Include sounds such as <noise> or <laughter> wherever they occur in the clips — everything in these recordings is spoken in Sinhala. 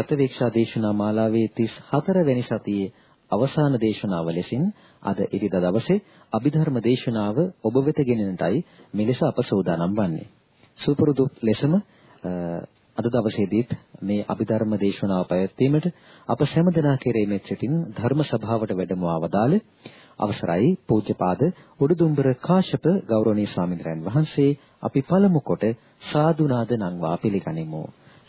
ප්‍රත්‍යවේක්ෂා දේශනා මාලාවේ 34 වෙනි සතියේ අවසාන දේශනාව ලෙසින් අද ඉරිදා දවසේ අභිධර්ම දේශනාව ඔබ වෙත ගෙනෙනටයි මෙලෙස අප සූදානම් වන්නේ. සුපුරුදු ලෙසම අද දවසේදීත් මේ අභිධර්ම දේශනාව පැවැත්වීමට අප සෑමදෙනා කෙරෙහිමෙත් සිටින් ධර්ම සභාවට වැඩම ආවදාල අවසරයි පූජ්‍යපාද උඩුදුම්බර කාශ්‍යප ගෞරවනීය ස්වාමීන් වහන්සේ අපි පළමු කොට සාදු නාද නංවා පිළිගනිමු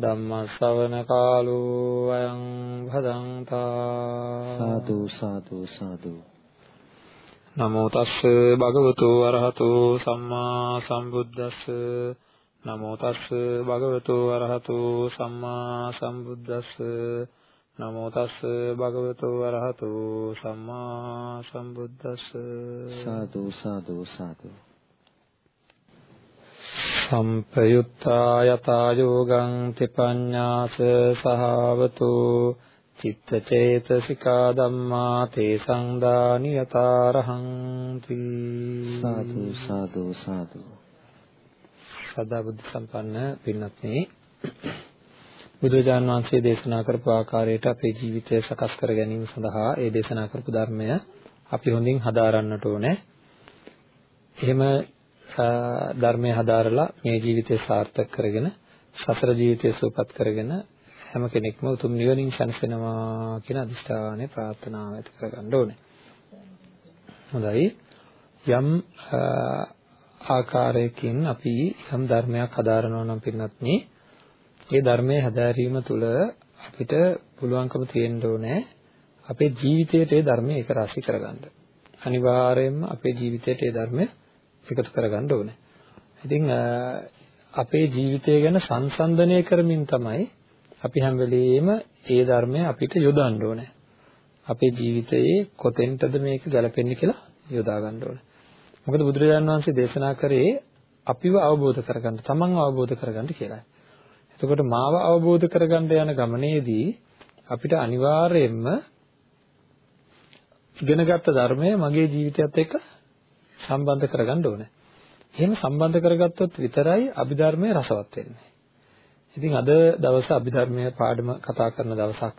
ධම්ම ශ්‍රවණ කාලෝ අයං භදංතා සාදු සාදු සාදු. නමෝ තස්ස භගවතු අරහතෝ සම්මා සම්බුද්දස්ස. නමෝ තස්ස භගවතු අරහතෝ සම්මා සම්බුද්දස්ස. නමෝ තස්ස භගවතු අරහතෝ සම්මා සම්බුද්දස්ස. සාදු සාදු සාදු සම්පයුත්තා යතා යෝගං තිපඤ්ඤාස සහවතෝ චිත්තචේතසිකා ධම්මා තේ සංදානියතරහං සාදු සාදු සාදු. සදා බුද්ධ සම්පන්න පින්වත්නි. බුදුරජාන් වහන්සේ දේශනා කරපු ආකාරයට අපේ ජීවිතය සකස් කර ගැනීම සඳහා ඒ දේශනා කරපු ධර්මය අපි හොඳින් හදාරන්නට ඕනේ. එහෙම ධර්මය හදාරලා මේ ජීවිතය සාර්ථක කරගෙන සසර ජීවිතය සුවපත් කරගෙන හැම කෙනෙක්ම උතුම් නිවනින් සැනසෙනවා කියන අදිෂ්ඨානය ප්‍රාර්ථනාව ඇති කරගන්න ඕනේ. හොඳයි. යම් ආකාරයකින් අපි යම් ධර්මයක් හදාරනවා නම් පින්නත්නි ඒ ධර්මයේ හැදෑරීම තුළ අපිට පුළුවන්කම තියෙන්න ඕනේ අපේ ජීවිතයට ඒ ධර්මය එක රාශි කරගන්න. අනිවාර්යයෙන්ම අපේ ජීවිතයට ඒ ධර්මය එකතු කරගන්න ඕනේ. ඉතින් අපේ ජීවිතය ගැන සංසන්දනය කරමින් තමයි අපි හැම වෙලෙම ඒ ධර්මය අපිට යොදන්න ඕනේ. අපේ ජීවිතයේ කොතෙන්ටද මේක ගැලපෙන්නේ කියලා යොදා ගන්න ඕනේ. මොකද බුදුරජාණන් වහන්සේ දේශනා කරේ අපිව අවබෝධ කරගන්න, තමන්ව අවබෝධ කරගන්න කියලායි. එතකොට මාව අවබෝධ කරගන්න යන ගමනේදී අපිට අනිවාර්යයෙන්ම ඉගෙනගත්ත ධර්මය මගේ ජීවිතයත් එක්ක සම්බන්ධ කරගන්න ඕනේ. එහෙම සම්බන්ධ කරගත්තොත් විතරයි අභිධර්මය රසවත් වෙන්නේ. ඉතින් අද දවසේ අභිධර්මයේ පාඩම කතා කරන දවසක්.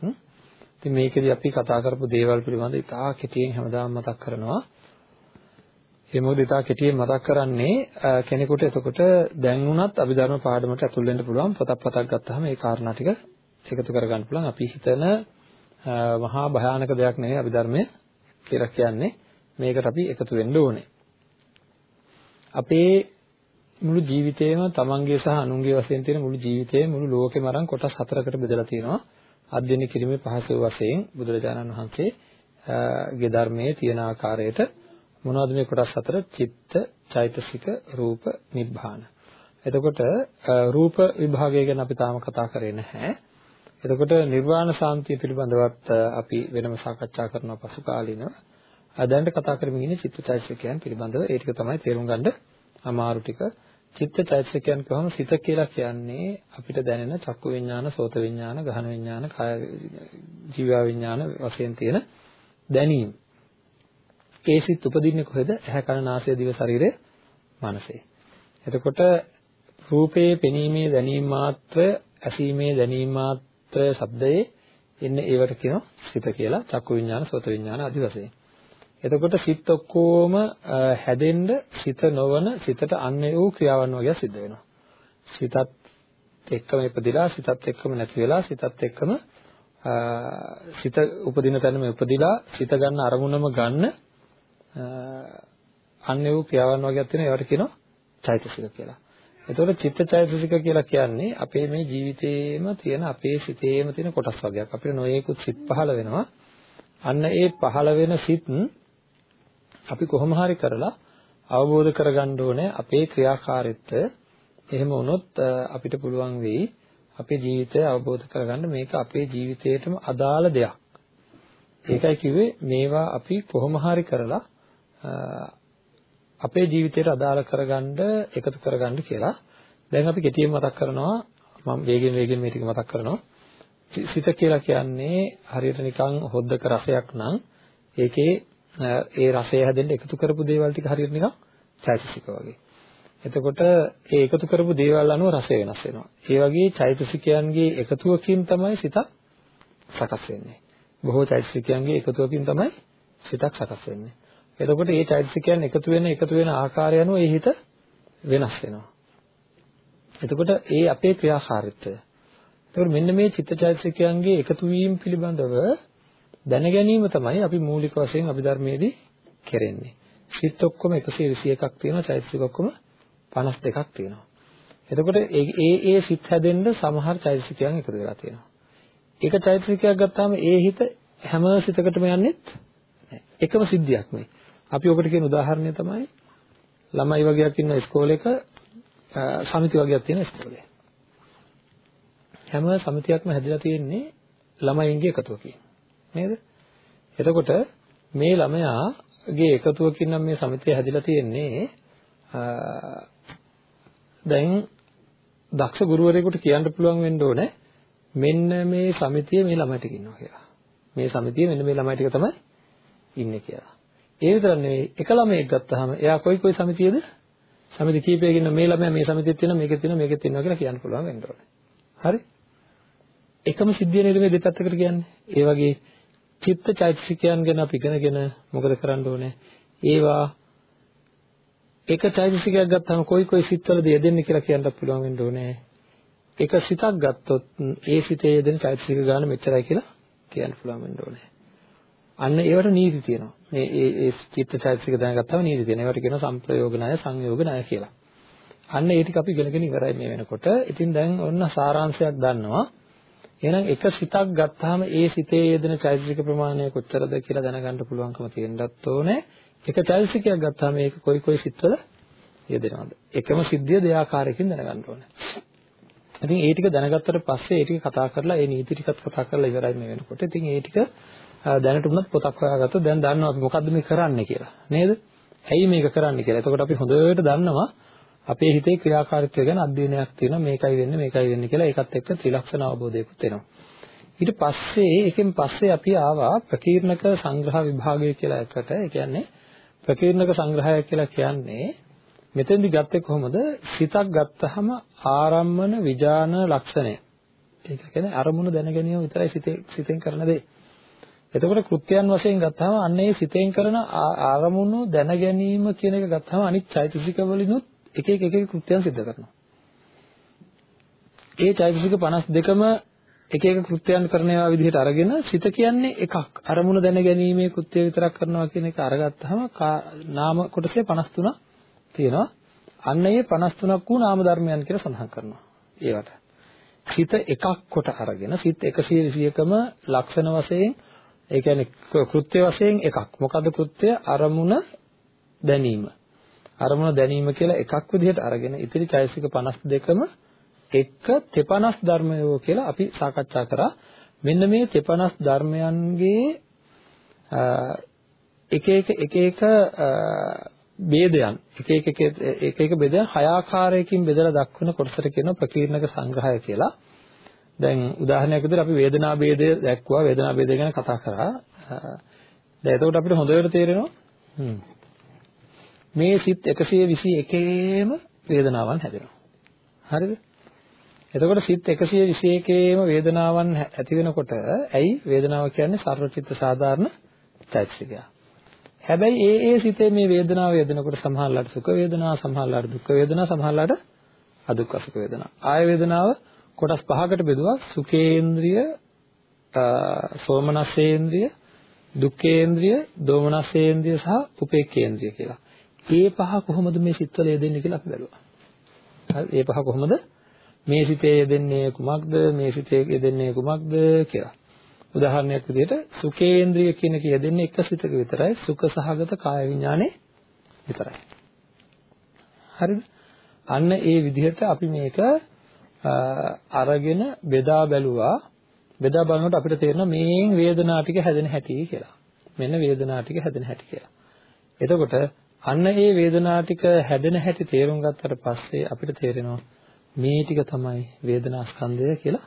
ඉතින් මේකෙදි අපි කතා කරපු දේවල් පිළිබඳව ඉතා කෙටියෙන් හැමදාම මතක් කරනවා. ඒ මොකද ඉතා කෙටියෙන් මතක් කරන්නේ කෙනෙකුට එතකොට දැන් වුණත් අභිධර්ම පාඩමට ඇතුල් වෙන්න පුළුවන් පොතක් පතක් ගත්තාම ඒ කාරණා ටික එකතු කරගන්න පුළුවන්. අපි හිතන මහා භයානක දෙයක් නෙවෙයි අභිධර්මය කියලා කියන්නේ. මේකට අපි එකතු වෙන්න ඕනේ. අපේ මුළු ජීවිතේම තමන්ගේ සහ අනුන්ගේ වශයෙන් තියෙන මුළු ජීවිතේම මුළු ලෝකෙම අරන් කොටස් හතරකට බෙදලා තියෙනවා. අධ්‍යයනය කිරීමේ පහසු වශයෙන් බුදුරජාණන් වහන්සේගේ ධර්මයේ තියෙන ආකාරයට මොනවද මේ කොටස් හතර? චිත්ත, චෛතසික, රූප, නිබ්බාන. එතකොට රූප විභාගය ගැන අපි තාම කතා කරේ නැහැ. එතකොට නිර්වාණ සාන්තිය පිළිබඳවත් අපි වෙනම සාකච්ඡා කරනවා පසු කාලිනව. දැනට කතා කරමින් ඉන්නේ චිත්තචෛතසිකයන් පිළිබඳව. ඒ ටික තමයි තේරුම් ගන්න අමාරු ටික. චිත්තචෛතසිකයන් කියවම සිත කියලා කියන්නේ අපිට දැනෙන චක්කු විඤ්ඤාණ, සෝත විඤ්ඤාණ, ගහන විඤ්ඤාණ, කාය ජීව විඤ්ඤාණ වශයෙන් තියෙන දැනීම. ඒ සිත් උපදින්නේ කොහෙද? ඇහැ කන නාසය දිව ශරීරය මනසේ. එතකොට රූපයේ පෙනීමේ දැනීම මාත්‍රය, ඇසීමේ දැනීම මාත්‍රය, ශබ්දයේ එන්නේ ඒවට කියනවා සිත කියලා. චක්කු විඤ්ඤාණ, සෝත විඤ්ඤාණ ආදි වශයෙන්. එතකොට සිත් ඔක්කොම හැදෙන්න සිත නොවන සිතට අන්‍ය වූ ක්‍රියාවන් වගේ සිද්ධ වෙනවා. සිතත් එක්කම ඉපදිලා සිතත් එක්කම නැති වෙලා සිතත් එක්කම සිත උපදින තැනම උපදිලා සිත ගන්න අරමුණම ගන්න අන්‍ය වූ ක්‍රියාවන් වගේක් තියෙනවා ඒවට කියනවා චෛතසික කියලා. එතකොට චිත්ත චෛතසික කියලා කියන්නේ අපේ මේ ජීවිතේම තියෙන අපේ සිතේම තියෙන කොටස් වර්ගයක්. අපිට නොයේකුත් සිත් පහළ වෙනවා. අන්න ඒ පහළ වෙන සිත් අපි කොහොම හරි කරලා අවබෝධ කරගන්න ඕනේ අපේ ක්‍රියාකාරීත්වය. එහෙම වුණොත් අපිට පුළුවන් වෙයි අපේ ජීවිතය අවබෝධ කරගන්න මේක අපේ ජීවිතේටම අදාළ දෙයක්. ඒකයි කිව්වේ මේවා අපි කොහොම හරි කරලා අපේ ජීවිතයට අදාළ කරගන්න එකතු කරගන්න කියලා. දැන් අපි කෙටියෙන් මතක් කරනවා මම වේගෙන් වේගෙන් මේ ටික මතක් කරනවා. සිත කියලා කියන්නේ හරියට නිකන් හොද්දක රසයක් නම් ඒකේ ඒ රසය හැදෙන්න එකතු කරපු දේවල් ටික හරියට නිකන් චෛතසික වගේ. එතකොට ඒ එකතු කරපු දේවල් අනුව රසය වෙනස් වෙනවා. ඒ වගේ චෛතසිකයන්ගේ එකතුවකින් තමයි සිතක් සකස් වෙන්නේ. බොහෝ චෛතසිකයන්ගේ එකතුවකින් තමයි සිතක් සකස් වෙන්නේ. එතකොට මේ චෛතසිකයන් එකතු වෙන එකතු වෙන ආකාරය අනුව ඒ හිත වෙනස් වෙනවා. එතකොට ඒ අපේ ක්‍රියාකාරීත්වය. එතකොට මෙන්න මේ චිත්තචෛතසිකයන්ගේ එකතු වීම පිළිබඳව දැන ගැනීම තමයි අපි මූලික වශයෙන් අභිධර්මයේදී කරන්නේ. සිත් ඔක්කොම 121ක් තියෙනවා, චෛතසික ඔක්කොම 52ක් තියෙනවා. එතකොට ඒ ඒ සිත් හැදෙන්න සමහර චෛතසිකයන් එකතු වෙලා තියෙනවා. එක චෛතසිකයක් ගත්තාම ඒ හිත හැම සිතකටම යන්නේ එකම සිද්ධියක් නෙවෙයි. අපි ඔකට කියන උදාහරණය තමයි ළමයි වගේක් ඉන්න ඉස්කෝලේක සමිති වගේක් තියෙන ඉස්කෝලේ. හැම සමිතියක්ම හැදිලා තියෙන්නේ ළමයින්ගේ එකතුවකින්. නේද? එතකොට මේ ළමයාගේ එකතුවකින් නම් මේ සමිතිය හැදිලා තියෙන්නේ දැන් දක්ෂ ගුරුවරයෙකුට කියන්න පුළුවන් වෙන්න ඕනේ මෙන්න මේ සමිතිය මේ ළමයි ටික ඉන්නවා කියලා. මේ සමිතිය මෙන්න මේ ළමයි ටික තමයි ඉන්නේ කියලා. ඒ විතර නෙවෙයි එක ළමයෙක් ගත්තාම එයා කොයි කොයි සමිතියද? සමිති කීපයකින් මේ ළමයා මේ සමිතියෙත් තියෙනවා මේකෙත් තියෙනවා මේකෙත් තියෙනවා කියලා කියන්න පුළුවන් වෙන්න ඕනේ. හරි? එකම සිද්ධිය නේද මේ දෙපැත්තකට කියන්නේ. ඒ වගේ චිත්ත චෛතසිකයන් ගැන අපි ඉගෙනගෙන මොකද කරන්න ඕනේ? ඒවා එක චෛතසිකයක් ගත්තාම කොයි කොයි සිත්වලද යෙදෙන්නේ කියලා කියන්නත් පුළුවන් වෙන්න ඕනේ. එක සිතක් ගත්තොත් ඒ සිතේ යෙදෙන චෛතසික ගාන මෙච්චරයි කියලා කියන්න පුළුවන් වෙන්න ඕනේ. අන්න ඒවට නීති තියෙනවා. මේ ඒ ඒ චිත්ත චෛතසික දැනගත්තාම නීති තියෙනවා. ඒවට කියනවා සම්ප්‍රයෝග ණය, සංයෝග ණය කියලා. අන්න ඒ ටික අපි ඉගෙනගෙන ඉවරයි මේ වෙනකොට. ඉතින් දැන් ඔන්න සාරාංශයක් දන්නවා. එහෙනම් එක සිතක් ගත්තාම ඒ සිතේ යෙදෙන චෛතසික ප්‍රමාණය කොච්චරද කියලා දැනගන්න පුළුවන්කම තියෙන්නත් ඕනේ. එක චෛතසිකයක් ගත්තාම මේක කොයි කොයි සිත්වල යෙදෙනවද? එකම සිද්ධිය දෙආකාරයකින් දැනගන්න ඕනේ. ඉතින් ඒ ටික දැනගත්තට පස්සේ ඒ ටික කතා කරලා ඒ නීති ටිකත් කතා කරලා ඉවරයි මේ වෙනකොට. ඉතින් ඒ ටික දැනට උනත් පොතක් හොයාගත්තොත් දැන් දන්නවා අපි මොකද්ද මේ කරන්නේ කියලා. නේද? ඇයි මේක කරන්නේ කියලා. එතකොට අපි හොඳට දන්නවා අපේ හිතේ ක්‍රියාකාරීත්වය ගැන අධ්‍යයනයක් තියෙනවා මේකයි වෙන්නේ මේකයි වෙන්නේ කියලා ඒකත් එක්ක ත්‍රිලක්ෂණ අවබෝධයකුත් එනවා. ඊට පස්සේ ඒකෙන් පස්සේ අපි ආවා ප්‍රකීර්ණක සංග්‍රහ විභාගය කියලා එකට. ඒ කියන්නේ ප්‍රකීර්ණක සංග්‍රහය කියලා කියන්නේ මෙතෙන්දි ගත්තේ කොහොමද? සිතක් ගත්තහම ආරම්මන විජාන ලක්ෂණය. ඒක කියන්නේ අරමුණු දැන ගැනීම විතරයි සිතේ සිතෙන් කරන දේ. එතකොට කෘත්‍යයන් වශයෙන් ගත්තාම අන්න ඒ සිතෙන් කරන ආරමුණු දැන ගැනීම කියන එක ගත්තාම අනිත් චෛතසික වලිනුත් එක එක එක එක කෘත්‍යයන් සිද්ධ කරනවා. ඒ චෛතසික 52ම එක එක කෘත්‍යයන් කරන ඒවා විදිහට අරගෙන සිත කියන්නේ එකක්. අරමුණ දැන ගැනීමේ කෘත්‍ය විතරක් කරනවා කියන එක අරගත්තාම නාම කොටසේ 53 තියෙනවා. අන්න ඒ 53ක් වූ නාම ධර්මයන් කියලා සඳහන් කරනවා. ඒවට. සිත එකක් කොට අරගෙන සිත 121ම ලක්ෂණ වශයෙන් ඒ කියන්නේ කෘත්‍ය වශයෙන් එකක්. මොකද්ද කෘත්‍ය? අරමුණ දැනීම. අරමුණ දැනීම කියලා එකක් විදිහට අරගෙන ඉතිරි චෛසික 52ම එක තෙපනස් ධර්මයෝ කියලා අපි සාකච්ඡා කරා. මෙන්න මේ තෙපනස් ධර්මයන්ගේ එක එක එක එක ભેදයන් එක එක එක එක ભેදයන් හය ආකාරයකින් බෙදලා දක්වන කොටසට කියන ප්‍රකීර්ණක සංග්‍රහය කියලා. දැන් උදාහරණයක් විදිහට අපි වේදනා ભેදය දැක්වුවා වේදනා ભેදය ගැන කතා කරා. දැන් එතකොට අපිට හොඳට තේරෙනවා මේ සිත් 121ේම වේදනාවන් හැදෙනවා. හරිද? එතකොට සිත් 121ේම වේදනාවන් ඇති වෙනකොට ඇයි වේදනාව කියන්නේ සර්වචිත්ත සාධාරණ චෛතසිකය. හැබැයි ඒ ඒ සිතේ මේ වේදනාව යෙදෙනකොට සමහරලාට සුඛ වේදනා, සමහරලාට දුක්ඛ වේදනා, සමහරලාට අදුක්ඛ සුඛ වේදනා. ආය වේදනාව කොටස් පහකට බෙදුවා සුඛේන්ද්‍රිය, සෝමනසේන්ද්‍රිය, දුක්ඛේන්ද්‍රිය, දෝමනසේන්ද්‍රිය සහ උපේක්ඛේන්ද්‍රිය කියලා. ඒ පහ කොහොමද මේ සිත්වල යෙදෙන්නේ කියලා අපි බැලුවා. හරි ඒ පහ කොහොමද මේ සිතේ යෙදෙන්නේ කුමක්ද මේ සිතේ යෙදෙන්නේ කුමක්ද කියලා. උදාහරණයක් විදිහට සුඛේන්ද්‍රිය කියන එක යෙදෙන්නේ එක සිතක විතරයි සුඛ සහගත කාය විඥානේ විතරයි. හරිද? අන්න ඒ විදිහට අපි මේක අරගෙන බෙදා බැලුවා බෙදා බලනකොට අපිට තේරෙනවා මේන් වේදනා ටික හැදෙන හැටි කියලා. මෙන්න වේදනා ටික හැදෙන හැටි කියලා. එතකොට අන්න ඒ වේදනා ටික හැදෙන හැටි තේරුම් ගත්තට පස්සේ අපිට තේරෙනවා මේ ටික තමයි වේදනා ස්කන්ධය කියලා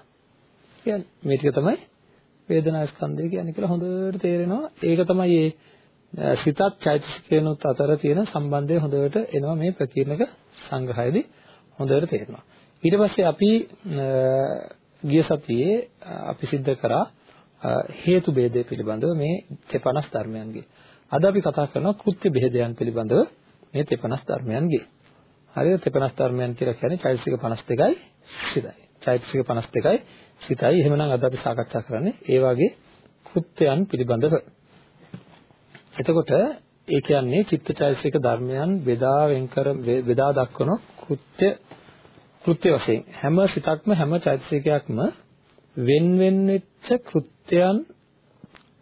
කියන්නේ. මේ ටික තමයි වේදනා ස්කන්ධය කියන්නේ කියලා හොඳට තේරෙනවා. ඒක තමයි මේ සිතත් චෛතසිකයනොත් අතර තියෙන සම්බන්ධය හොඳට එනවා මේ ප්‍රකීර්ණක සංග්‍රහයේදී හොඳට තේරෙනවා. ඊට පස්සේ අපි ගිය සතියේ අපි सिद्ध කරා හේතු ભેදය පිළිබඳව මේ 52 ධර්මයන්ගේ අද අපි කතා කරනවා කෘත්‍ය ભેදයන් පිළිබඳව මේ 50 ධර්මයන්ගේ. හරිද 50 ධර්මයන් කියලා කියන්නේ චෛතසික 52යි සිතයි. චෛතසික 52යි සිතයි. එහෙමනම් අද අපි සාකච්ඡා කරන්නේ ඒ වගේ කෘත්‍යයන් පිළිබඳව. එතකොට ඒ කියන්නේ චිත්තචෛතසික ධර්මයන් බෙදා වෙන්කර බෙදා දක්වන කෘත්‍ය කෘත්‍ය වශයෙන් හැම සිතක්ම හැම චෛතසිකයක්ම වෙන වෙන වෙච්ච කෘත්‍යයන්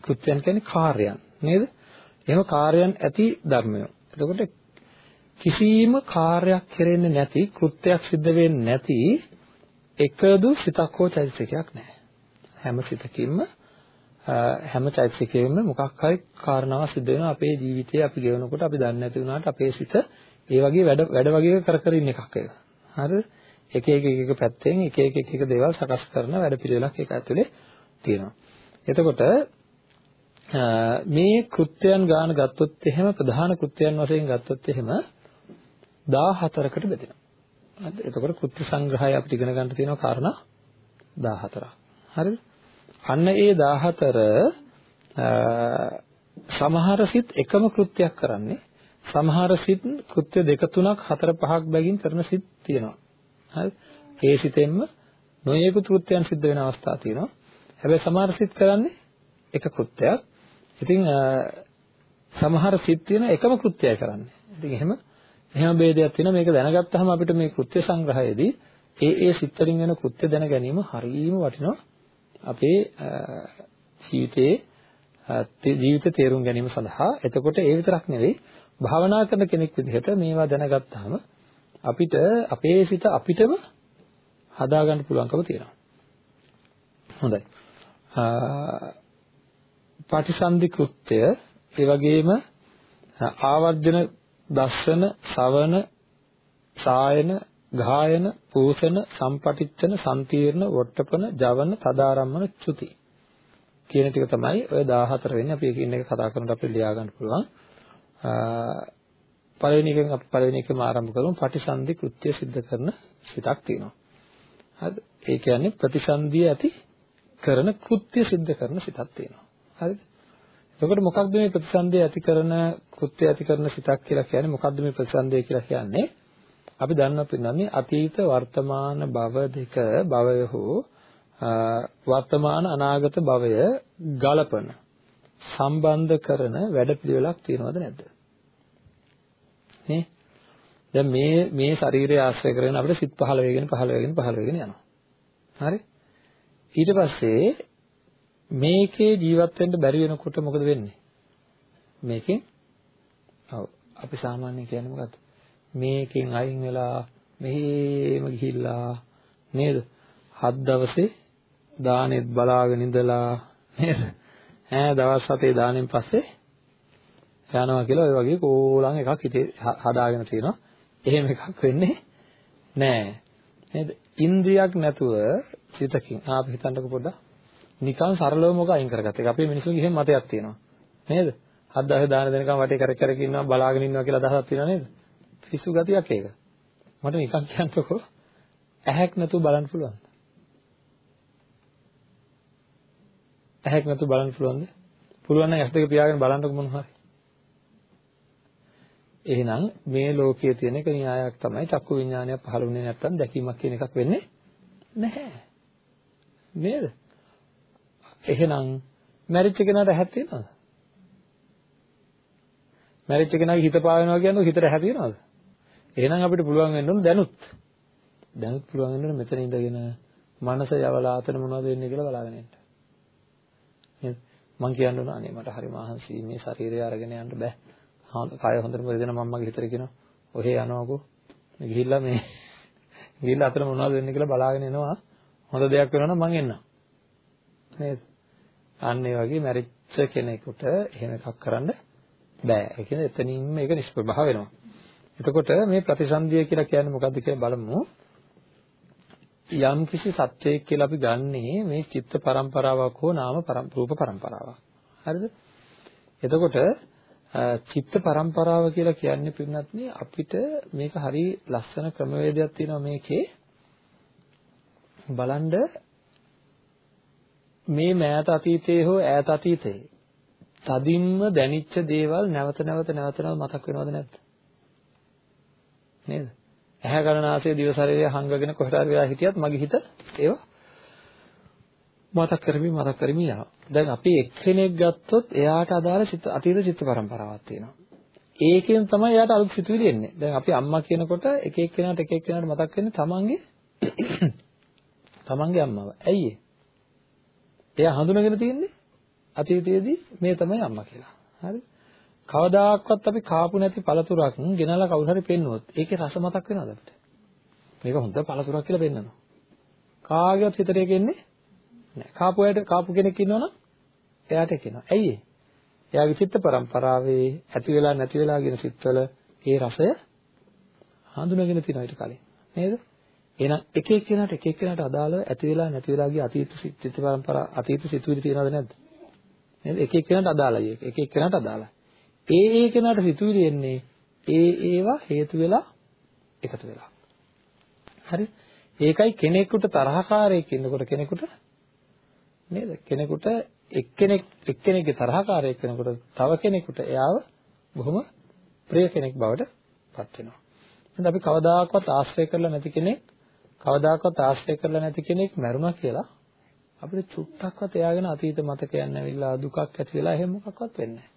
කෘත්‍යයන් කියන්නේ කාර්යයන් නේද? එහෙම කාර්යයන් ඇති ධර්මය. එතකොට කිසිම කාර්යයක් කෙරෙන්නේ නැති කෘත්‍යයක් සිද්ධ වෙන්නේ නැති එකදු සිතක් හෝ චෛතසිකයක් නැහැ. හැම සිතකින්ම හැම චෛතසිකයෙම මොකක් හරි කාරණාවක් සිද්ධ වෙනවා අපේ ජීවිතයේ අපි ගෙවනකොට අපි දන්නේ නැති වුණාට අපේ සිත ඒ වගේ වැඩ වැඩ වගේ කර කර ඉන්න එකක් ඒක. හරිද? එක එක එක එක පැත්තෙන් එක එක එක එක දේවල් සකස් කරන වැඩ පිළිවෙලක් ඒක ඇතුලේ තියෙනවා. එතකොට මේ කෘත්‍යයන් ගාන ගත්තොත් එහෙම ප්‍රධාන කෘත්‍යයන් වශයෙන් ගත්තොත් එහෙම 14කට බෙදෙනවා. හරිද? එතකොට කෘත්‍ය සංග්‍රහය අපිට ඉගෙන ගන්න තියෙනවා කාරණා 14ක්. හරිද? අන්න ඒ 14 සමහර සිත් එකම කෘත්‍යයක් කරන්නේ සමහර සිත් කෘත්‍ය දෙක තුනක් හතර පහක් බැගින් කරන සිත් තියෙනවා. හරි? ඒ සිතෙන්ම නොයෙකුත් කෘත්‍යයන් සිද්ධ වෙන අවස්ථා තියෙනවා. හැබැයි සමහර සිත් කරන්නේ එක කෘත්‍යයක්. ඉතින් සමහර සිත් තියෙන එකම කෘත්‍යය කරන්නේ. ඉතින් එහෙම එහෙම ભેදයක් තියෙනවා. මේක දැනගත්තාම අපිට මේ කෘත්‍ය සංග්‍රහයේදී ඒ ඒ සිත් වලින් වෙන කෘත්‍ය දැන ගැනීම හරියම වටිනවා. අපේ ජීවිතයේ ජීවිත තේරුම් ගැනීම සඳහා එතකොට ඒ විතරක් නෙවෙයි භාවනා කරන කෙනෙක් විදිහට මේවා දැනගත්තාම අපිට අපේ සිත අපිටම හදාගන්න පුළුවන්කම තියෙනවා. හොඳයි. පාටිසන්ධි කෘත්‍ය ඒ වගේම ආවර්ජන දස්සන, සවන, සායන, ගායන, පූසන, සම්පටිච්ඡන, සම්තිර්ණ, වොට්ටපන, ජවන, තදාරම්මන, චුති කියන ටික තමයි ඔය 14 වෙන්නේ අපි එකින් එක කතා කරනකොට අපිට ලියා ගන්න පුළුවන්. පළවෙනි එකෙන් අපි පළවෙනි එකම ආරම්භ කරමු පටිසන්ධි කෘත්‍ය સિદ્ધ කරන සිතක් තියෙනවා. හරිද? ඒ කියන්නේ ප්‍රතිසන්ධිය ඇති කරන කෘත්‍ය સિદ્ધ කරන සිතක් තියෙනවා. හරිද? එතකොට මොකක්ද මේ ප්‍රතිසන්දිය ඇති කරන කෘත්‍ය ඇති කරන සිතක් කියලා කියන්නේ? මොකක්ද මේ ප්‍රතිසන්දිය කියලා කියන්නේ? අපි දන්නවා පින්නන්නේ අතීත වර්තමාන භව දෙක භවය හෝ වර්තමාන අනාගත භවය ගලපන සම්බන්ධ කරන වැඩපිළිවෙලක් තියෙනවද නැද්ද? නේ? දැන් මේ මේ ශරීරය ආශ්‍රය කරගෙන අපිට සිත් පහළ වෙගෙන පහළ වෙගෙන පහළ වෙගෙන යනවා. හරි? ඊට පස්සේ මේකේ ජීවත් වෙන්න බැරි වෙනකොට මොකද වෙන්නේ? මේකෙන් ඔව් අපි සාමාන්‍යයෙන් කියන්නේ මොකද්ද? මේකෙන් අයින් වෙලා මෙහෙම ගිහිල්ලා නේද? හත් දවසේ දානෙත් බලාගෙන ඉඳලා නේද? ඈ දවස් හතේ දානෙන් පස්සේ යනවා කියලා ඔය වගේ කෝලම් එකක් හිතේ හදාගෙන තියෙනවා. එහෙම එකක් වෙන්නේ නෑ. නේද? ඉන්ද්‍රියක් නැතුව සිතකින් ආපහු හිතන්නකො පොඩ්ඩක් නිකන් සරලව මොක අයින් කරගත්ත එක. අපේ මිනිස්සුන්ගේ එහෙම මතයක් තියෙනවා. නේද? හත් දවසේ දාන දෙනකම් වටේ කර කර ඉන්නවා බලාගෙන ඉන්නවා කියලා අදහසක් තියෙනවා නේද? පිස්සු ගතියක් ඒක. මට නිකන් කියන්නකෝ ඇහැක් නැතුව බලන්න පුළුවන්ද? ඇහැක් නැතුව බලන්න පුළුවන්ද? පුළුවන් නම් ඇස් දෙක පියාගෙන බලන්නකො මොන හරි. එහෙනම් මේ ලෝකයේ තියෙන එක න්‍යායක් තමයි චක්කු විඥානයක් පහළ වුණේ නැත්නම් දැකීමක් කියන එකක් වෙන්නේ නැහැ. නේද? එහෙනම් මැරිච්ච කෙනාට ඇහක් තියෙනවද? මැරිච්ච කෙනාගේ හිත පාවෙනවා කියන්නේ හිතට ඇහ තියෙනවද? එහෙනම් අපිට පුළුවන් වෙන්න ඕන දැනුත්. දැනුත් පුළුවන් වෙන්න මෙතන ඉඳගෙන මනස යවලා අතන මොනවද වෙන්නේ කියලා බලාගෙන ඉන්න. නේද? මං කියන්න ඕන අනේ මට හරි මහන්සි මේ ශරීරය අරගෙන යන්න බෑ. කය හොඳටම රිදෙන මම්මගේ හිතට කියනවා ඔහේ යනවාකෝ. ගිහිල්ලා මේ <laughs> ගිහිල්ලා අතන මොනවද වෙන්නේ කියලා බලාගෙන එනවා. හොඳ දෙයක් වෙනවා නම් මං එන්නම්. නේද? අන්න ඒ වගේ මැරිච්ච කෙනෙකුට එහෙම එකක් කරන්න බෑ. ඒ කියන්නේ එතනින්ම මේක නිෂ්ප්‍රභා වෙනවා. එතකොට මේ ප්‍රතිසන්දිය කියලා කියන්නේ මොකද්ද කියලා බලමු. යම් කිසි සත්‍යයක් කියලා අපි ගන්නේ මේ චිත්ත පරම්පරාවක් හෝ නාම රූප පරම්පරාවක්. හරිද? එතකොට චිත්ත පරම්පරාව කියලා කියන්නේ පින්නත් අපිට මේක හරි ලස්සන ක්‍රමවේදයක් තියෙනවා මේකේ බලන්න මේ මෑත අතීතයේ හෝ ඈත අතීතයේ තදින්ම දැනිච්ච දේවල් නැවත නැවත නැවත නැවත මතක් වෙනවද නැද්ද නේද ඇහැ ගණනාසය දිව ශරීරය හංගගෙන කොහෙට හරි වෙලා හිටියත් මගේ හිත ඒවා මතක් කරමින් මතක් කරමින් යනවා. දැන් අපි එක්කෙනෙක් ගත්තොත් එයාට අදාළ චිත්ත අතීත චිත්ත පරම්පරාවක් තියෙනවා. ඒකෙන් තමයි එයාට අලුත් සිතුවිලි එන්නේ. දැන් අපි අම්මා කියනකොට එක එක්කෙනාට එක එක්කෙනාට මතක් වෙන්නේ තමන්ගේ <coughs> තමන්ගේ අම්මව. ඇයි ඒ? එයා හඳුනගෙන තියෙන්නේ අතීතයේදී මේ තමයි අම්මා කියලා. හරි? කවදාකවත් අපි කාපු නැති පළතුරක් ගෙනලා කවුරු හරි පෙන්නුවොත් ඒකේ රස මතක් වෙනවද අපිට? මේක හොඳ පළතුරක් කියලා පෙන්නනවා. කාගේවත් හිතට ඒක එන්නේ නැහැ. කාපු අයට කාපු කෙනෙක් ඉන්නවනම් එයාට කියනවා. ඇයි ඒ? එයාගේ චිත්ත පරම්පරාවේ ඇති වෙලා නැති වෙලා කියන සිත්වල ඒ රසය හඳුනගෙන තියෙනවා ඊට කලින්. නේද? එහෙනම් එක එක්කෙනාට එක එක්කෙනාට අදාළව ඇති වෙලා නැති වෙලා ගිය අතීත චිත්ත පරම්පරා අතීත සිතුවිලි තියෙනවද නැද්ද? නේද? එක එක්කෙනාට අදාළයි ඒක. එක එක්කෙනාට අදාළයි. ඒ ඒ කෙනාට සිතුවිලි එන්නේ ඒ ඒවා හේතු වෙලා එකතු වෙලා. හරි? ඒකයි කෙනෙකුට තරහකාරයෙක් ඉන්නකොට කෙනෙකුට නේද? කෙනෙකුට එක්කෙනෙක් එක්කෙනෙක්ගේ තරහකාරයෙක් වෙනකොට තව කෙනෙකුට එයාව බොහොම ප්‍රිය කෙනෙක් බවට පත් වෙනවා. එහෙනම් අපි කවදාකවත් ආශ්‍රය කරලා නැති කෙනෙක් කවදාකවත් ආශ්‍රය කරලා නැති කෙනෙක් මැරුණා කියලා අපිට චුට්ටක්වත් එයාගෙන අතීත මතකයන් ඇවිල්ලා දුකක් ඇති වෙලා එහෙම මොකක්වත් වෙන්නේ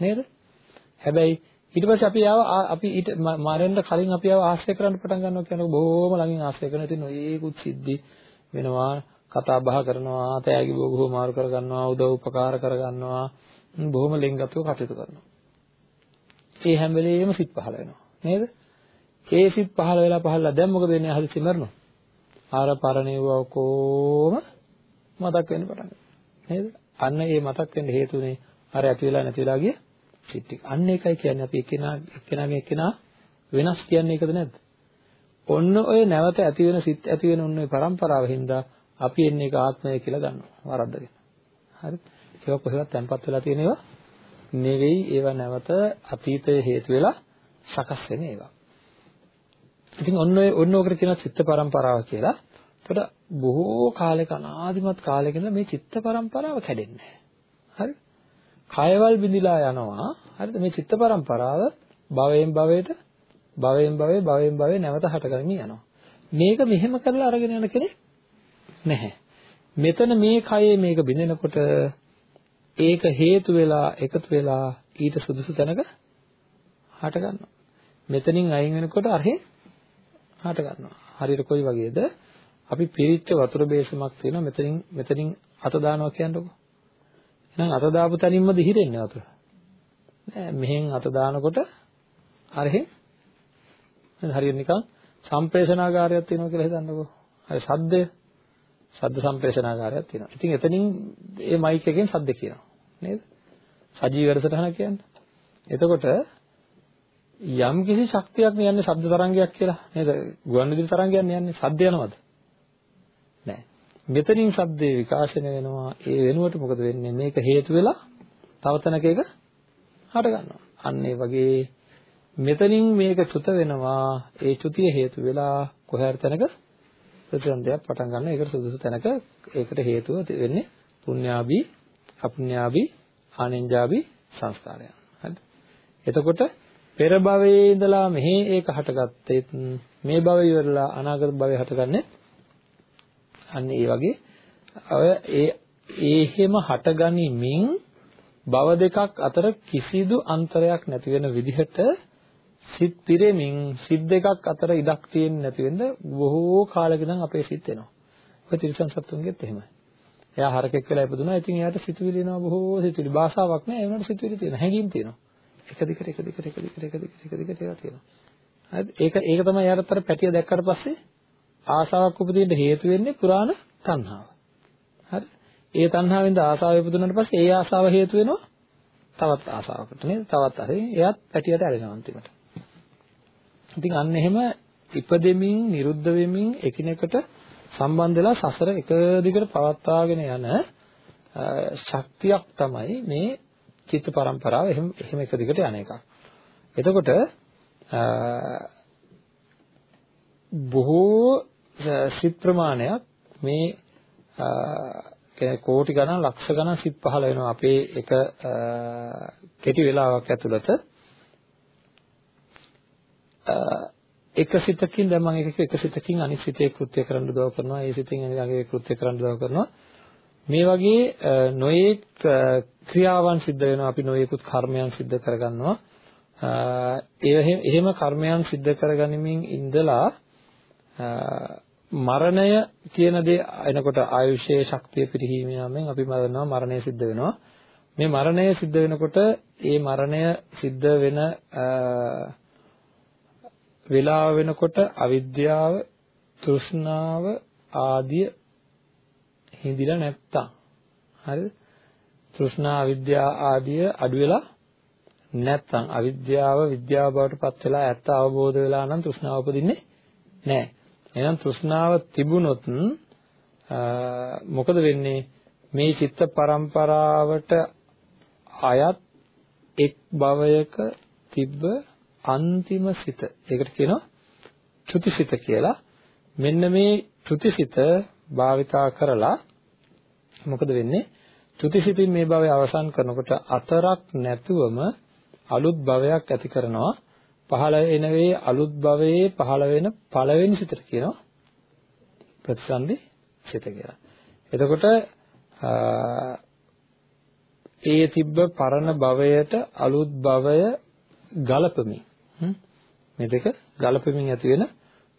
නේද? හැබැයි ඊට පස්සේ අපි ආව අපි ඊට මරෙන්න කලින් අපි ආව ආශ්‍රය කරන්න පටන් ගන්නවා කියනකොට බොහොම ළඟින් ආශ්‍රය කරන ඉතින් ඒකුත් සිද්ධි වෙනවා. කතා බහ කරනවා තෑගි බොහෝ මාරු කර ගන්නවා උදව් උපකාර කර ගන්නවා බොහොම ලෙන්ගත්ව කටයුතු කරනවා. ඒ හැම වෙලෙම සිත් පහළ වෙනවා. නේද? ඒ සිත් පහළ වෙලා පහළලා දැන් මොකද වෙන්නේ? හදිසි මරනවා. ආර පරණේව කොම මතක් වෙන්න පටන් නේද? අන්න ඒ මතක් වෙන්න හේතුනේ අර ඇති වෙලා නැති වෙලා ගිය සිත් ටික අන්න ඒකයි කියන්නේ අපි එක්කෙනා එක්කෙනාගේ එක්කෙනා වෙනස් කියන්නේ ඒකද නැද්ද? ඔන්න ඔය නැවත ඇති වෙන සිත් ඇති වෙන ඔන්න ඔය પરම්පරාව හින්දා අපි එන්නේ ඒක ආත්මය කියලා ගන්නවා වරද්දගෙන. හරි? ඒක කොහෙවත් තැම්පත් වෙලා තියෙන ඒවා නෙවෙයි. ඒවා නැවත අතීතයේ හේතු වෙලා සකස් වෙන ඒවා. ඉතින් ඔන්න ඔය ඔන්න ඔකට කියනවා චිත්ත පරම්පරාව කියලා. එතකොට බොහෝ කාලයක අනාදිමත් කාලයක ඉඳලා මේ චිත්ත පරම්පරාව කැඩෙන්නේ හරි? කයවල් බිඳිලා යනවා. හරිද? මේ චිත්ත පරම්පරාව භවයෙන් භවයට භවයෙන් භවයේ භවයෙන් භවයේ නැවත හටගනිමින් යනවා. මේක මෙහෙම කරලා අරගෙන යන කෙනෙක් නැහැ. මෙතන මේ කයේ මේක බිඳෙනකොට ඒක හේතු වෙලා එකතු වෙලා ඊට සුදුසු තැනක හට ගන්නවා. මෙතනින් අයින් වෙනකොට අරහෙ හට ගන්නවා. හරියට කොයි වගේද? අපි පිරිච්ච වතුර බේසමක් තියෙනවා මෙතනින් මෙතනින් අත දානවා කියන්නකො. එහෙනම් අත දාපු තැනින්ම දිහිරෙන්නේ වතුර. නෑ මෙහෙන් අත දානකොට අරහෙ හරියට නිකන් සම්ප්‍රේෂණාගාරයක් තියෙනවා කියලා හිතන්නකෝ. හරි සද්දය ශබ්ද සම්ප්‍රේෂණාගාරයක් තියෙනවා. ඉතින් එතනින් මේ මයික් එකෙන් ශබ්ද කියනවා. නේද? සජීව වැඩසටහන කියන්නේ. එතකොට යම් කිසි ශක්තියක් යන්නේ ශබ්ද තරංගයක් කියලා නේද? ගුවන්විදුලි තරංගයක් යන්නේ ශබ්ද යනවද? නෑ. මෙතනින් ශබ්දේ විකාශනය වෙනවා. ඒ වෙනුවට මොකද වෙන්නේ? මේක හේතු වෙලා තව තැනක එක හට ගන්නවා. අන්න ඒ වගේ මෙතනින් මේක චුත වෙනවා. ඒ චුතිය හේතු වෙලා කොහේ හරි තැනක ප්‍රතිසන්දයක් පටන් ගන්න. ඒකට සුදුසු තැනක ඒකට හේතුව වෙන්නේ පුණ්‍යාභි, අපුණ්‍යාභි, ආනෙන්ජාභි සංස්කාරයන්. හරිද? එතකොට පෙර භවයේ ඉඳලා මෙහි ඒක හටගත්තේ මේ භවය ඉවරලා අනාගත භවය හටගන්නේ අන්න ඒ වගේ ඔය ඒ ඒහෙම හටගනිමින් භව දෙකක් අතර කිසිදු අන්තරයක් නැති වෙන විදිහට සිත් පිරෙමින් සිත් දෙකක් අතර ඉඩක් තියෙන්නේ නැති වෙන්න බොහෝ කාලෙක ඉඳන් අපේ සිත් එනවා. ඔය තිරිසන් සත්තුන්ගෙත් එහෙමයි. එයා හරකෙක් වෙලා ඉපදුනා. ඉතින් එයාට සිතුවිලි එනවා බොහෝ සිතුවිලි. භාෂාවක් නෑ. ඒ වුණාට සිතුවිලි තියෙනවා. හැඟීම් තියෙනවා. එක දිගට එක දිගට එක දිගට එක දිගට එක දිගට ඒවා තියෙනවා. හරිද? ඒක ඒක තමයි එයාට අර පැටිය දැක්කට පස්සේ ආසාවක් උපදින්න හේතු වෙන්නේ පුරාණ තණ්හාව. හරි? ඒ තණ්හාවෙන්ද ආසාව උපදුනාට පස්සේ ඒ ආසාව හේතු වෙනවා තවත් ආසාවකට නේද? තවත් හරි. එයත් පැටියට ඇලෙනවා අන්තිමට. ඉතින් අන්න එහෙම ඉපදෙමින් නිරුද්ධ වෙමින් එකිනෙකට සම්බන්ධ වෙලා සසර එක දිගට පවත්වාගෙන යන ශක්තියක් තමයි මේ චිත්ත පරම්පරාව එහෙම එහෙම එක දිගට යන එකක්. එතකොට බොහෝ සිත් ප්‍රමාණයක් මේ කෝටි ගණන් ලක්ෂ ගණන් සිත් පහළ වෙනවා අපේ එක කෙටි වෙලාවක් ඇතුළත එක සිතකින් දැන් මම එක එක සිතකින් අනිත් සිතේ කෘත්‍ය කරන්න උදව් කරනවා ඒ සිතෙන් අනිත් කෘත්‍ය කරන්න උදව් කරනවා මේ වගේ නොයේක් ක්‍රියාවන් සිද්ධ වෙනවා. අපි නොයේකුත් කර්මයන් සිද්ධ කරගන්නවා. ඒ එහෙම කර්මයන් සිද්ධ කරගනිමින් ඉඳලා මරණය කියන දේ එනකොට ආයුෂයේ ශක්තිය පිරිහීමෙන් අපි මරනවා මරණය සිද්ධ වෙනවා. මේ මරණය සිද්ධ වෙනකොට ඒ මරණය සිද්ධ වෙන වෙලාව වෙනකොට අවිද්‍යාව තෘෂ්ණාව ආදිය හිඳිලා නැත්තම්. හරිද? තෘෂ්ණා අවිද්‍යාව ආදිය අඩු වෙලා නැත්තම්. අවිද්‍යාව විද්‍යාව බවට පත් වෙලා ඇත්ත අවබෝධ වෙලා නම් තෘෂ්ණාව උපදින්නේ නැහැ. එහෙනම් තෘෂ්ණාව තිබුණොත් මොකද වෙන්නේ? මේ චිත්ත පරම්පරාවට අයත් එක් භවයක තිබ්බ අන්තිම සිත. ඒකට කියනවා ත්‍ෘතිසිත කියලා. මෙන්න මේ ත්‍ෘතිසිත භාවිතා කරලා මොකද වෙන්නේ? ත්‍ෘතිසිතින් මේ භවය අවසන් කරනකොට අතරක් නැතුවම අලුත් භවයක් ඇති කරනවා. පහළ එන වේ අලුත් භවයේ පහළ වෙන පළවෙනි සිතට කියනවා ප්‍රතිසන්දි සිත කියලා. එතකොට ඒ තිබ්බ පරණ භවයට අලුත් භවය ගලපමින් මේ දෙක ගලපමින් ඇති වෙන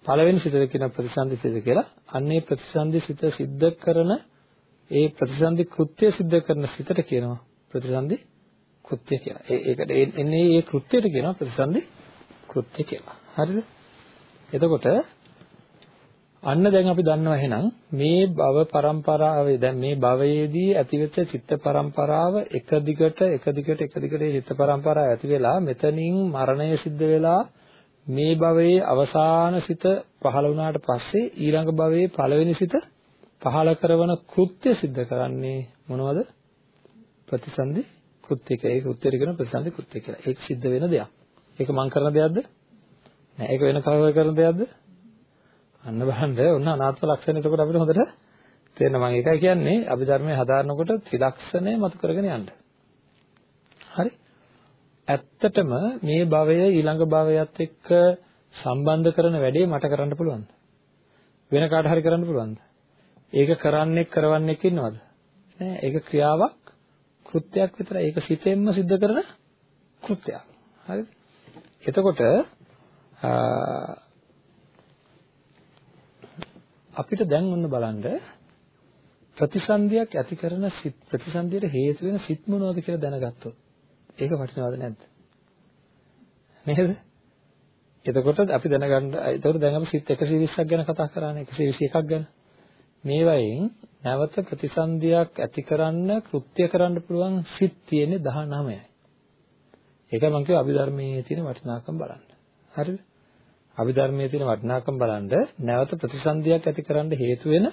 පළවෙනි සිතද කියන ප්‍රතිසන්දි සිත කියලා. අන්නේ ප්‍රතිසන්දි සිත සිද්ධ කරන ඒ ප්‍රතිසන්දි කෘත්‍ය සිද්ධ කරන සිතට කියනවා ප්‍රතිසන්දි කෘත්‍ය කියලා. ඒකට එන්නේ ඒ කෘත්‍යයට කියනවා ප්‍රතිසන්දි කෘත්‍ය කියලා. හරිද? එතකොට අන්න දැන් අපි දන්නවා එහෙනම් මේ භව પરම්පරාවේ දැන් මේ භවයේදී ඇතිවෙච්ච චිත්ත પરම්පරාව එක දිගට එක දිගට එක දිගට චිත්ත પરම්පරාව ඇති වෙලා මෙතනින් මරණය සිද්ධ වෙලා මේ භවයේ අවසාන සිත පහළ වුණාට පස්සේ ඊළඟ භවයේ පළවෙනි සිත පහළ කරන කෘත්‍ය සිද්ධ කරන්නේ මොනවද? ප්‍රතිසන්දි කෘත්‍ය කියලා. ඒ කෘත්‍යය කියන ප්‍රතිසන්දි කෘත්‍ය කියලා. ඒක සිද්ධ වෙන දෙයක්. ඒක මං කරන දෙයක්ද? නෑ. ඒක වෙන කවුරු කරන දෙයක්ද? අන්න බලන්න ඔන්න අනාත්ම ලක්ෂණ එතකොට අපිට හොඳට තේරෙනවා. මම ඒකයි කියන්නේ අභිධර්මයේ හදාරනකොට ත්‍රිලක්ෂණය මතු කරගෙන යන්න. හරි? ඇත්තටම මේ භවය ඊළඟ භවයත් එක්ක සම්බන්ධ කරන වැඩේ මට කරන්න පුළුවන්ද? වෙන කාට හරි කරන්න පුළුවන්ද? ඒක කරන්නේ කරවන්නේ ඉන්නවද? නෑ ඒක ක්‍රියාවක් කෘත්‍යයක් විතරයි. ඒක සිතෙන්ම සිද්ධ කරන කෘත්‍යයක්. හරිද? එතකොට අපිට දැන් ඔන්න බලන්න ප්‍රතිසන්දියක් ඇති කරන සිත් ප්‍රතිසන්දියට හේතු වෙන සිත් මොනවද කියලා දැනගත්තොත් ඒක වටිනවද නැද්ද නේද එතකොට අපි දැනගන්න එතකොට දැන් අපි සිත් 120ක් ගැන කතා කරන්නේ 121ක් ගැන මේ වයින් නැවත ප්‍රතිසන්දියක් ඇති කරන්න කෘත්‍ය කරන්න පුළුවන් සිත් තියෙන්නේ 19යි ඒකයි මම කිව්වා අභිධර්මයේ තියෙන වටිනාකම බලන්න හරිද අභිධර්මයේ තියෙන වටිනාකම බලන්න නැවත ප්‍රතිසන්දියක් ඇති කරන්න හේතු වෙන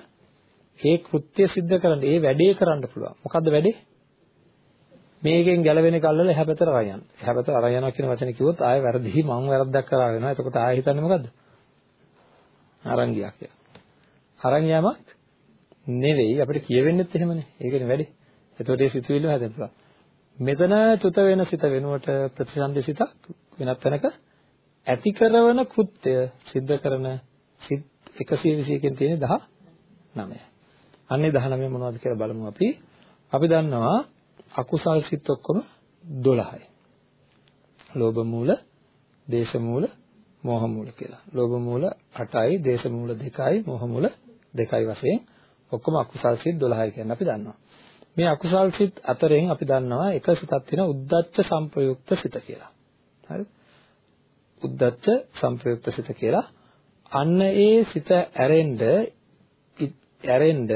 ඒ කෘත්‍ය સિદ્ધ කරන්න ඒ වැඩේ කරන්න පුළුවන්. මොකද්ද වැඩේ? මේකෙන් ගැලවෙන කල්වල එහා පැත්තට අරන් යන්න. එහා පැත්තට අරන් යනවා කියන වචනේ කිව්වොත් ආයෙ වැරදි මම වැරද්දක් කරා වෙනවා. එතකොට ආයෙ හිතන්නේ මොකද්ද? අරන් ගියා කියලා. අරන් යෑමක් නෙවෙයි අපිට කියවෙන්නෙත් එහෙමනේ. ඒකනේ වැඩේ. එතකොට ඒ සිතුවිල්ල හැදෙන්න පුළුවන්. මෙතන චුත වෙන සිත වෙනුවට ප්‍රතිසන්දි සිතක් වෙනත් තැනක ඇති කරන කෘත්‍ය සිද්ධ කරන සිත් 121කින් තියෙන 19. අන්නේ 19 මොනවද කියලා බලමු අපි. අපි දන්නවා අකුසල් සිත් ඔක්කොම 12යි. ලෝභ මූල, දේශ මූල, මෝහ මූල කියලා. ලෝභ මූල 8යි, දේශ මූල 2යි, මෝහ මූල 2යි වශයෙන් ඔක්කොම අකුසල් සිත් 12යි කියන්නේ අපි දන්නවා. මේ අකුසල් සිත් අතරින් අපි දන්නවා එක සිතක් තියෙනවා උද්දච්ච සංප්‍රයුක්ත සිත කියලා. හරිද? උද්දච්ච සංප්‍රයුක්ත සිත කියලා අන්න ඒ සිත ඇරෙන්න ඇරෙන්න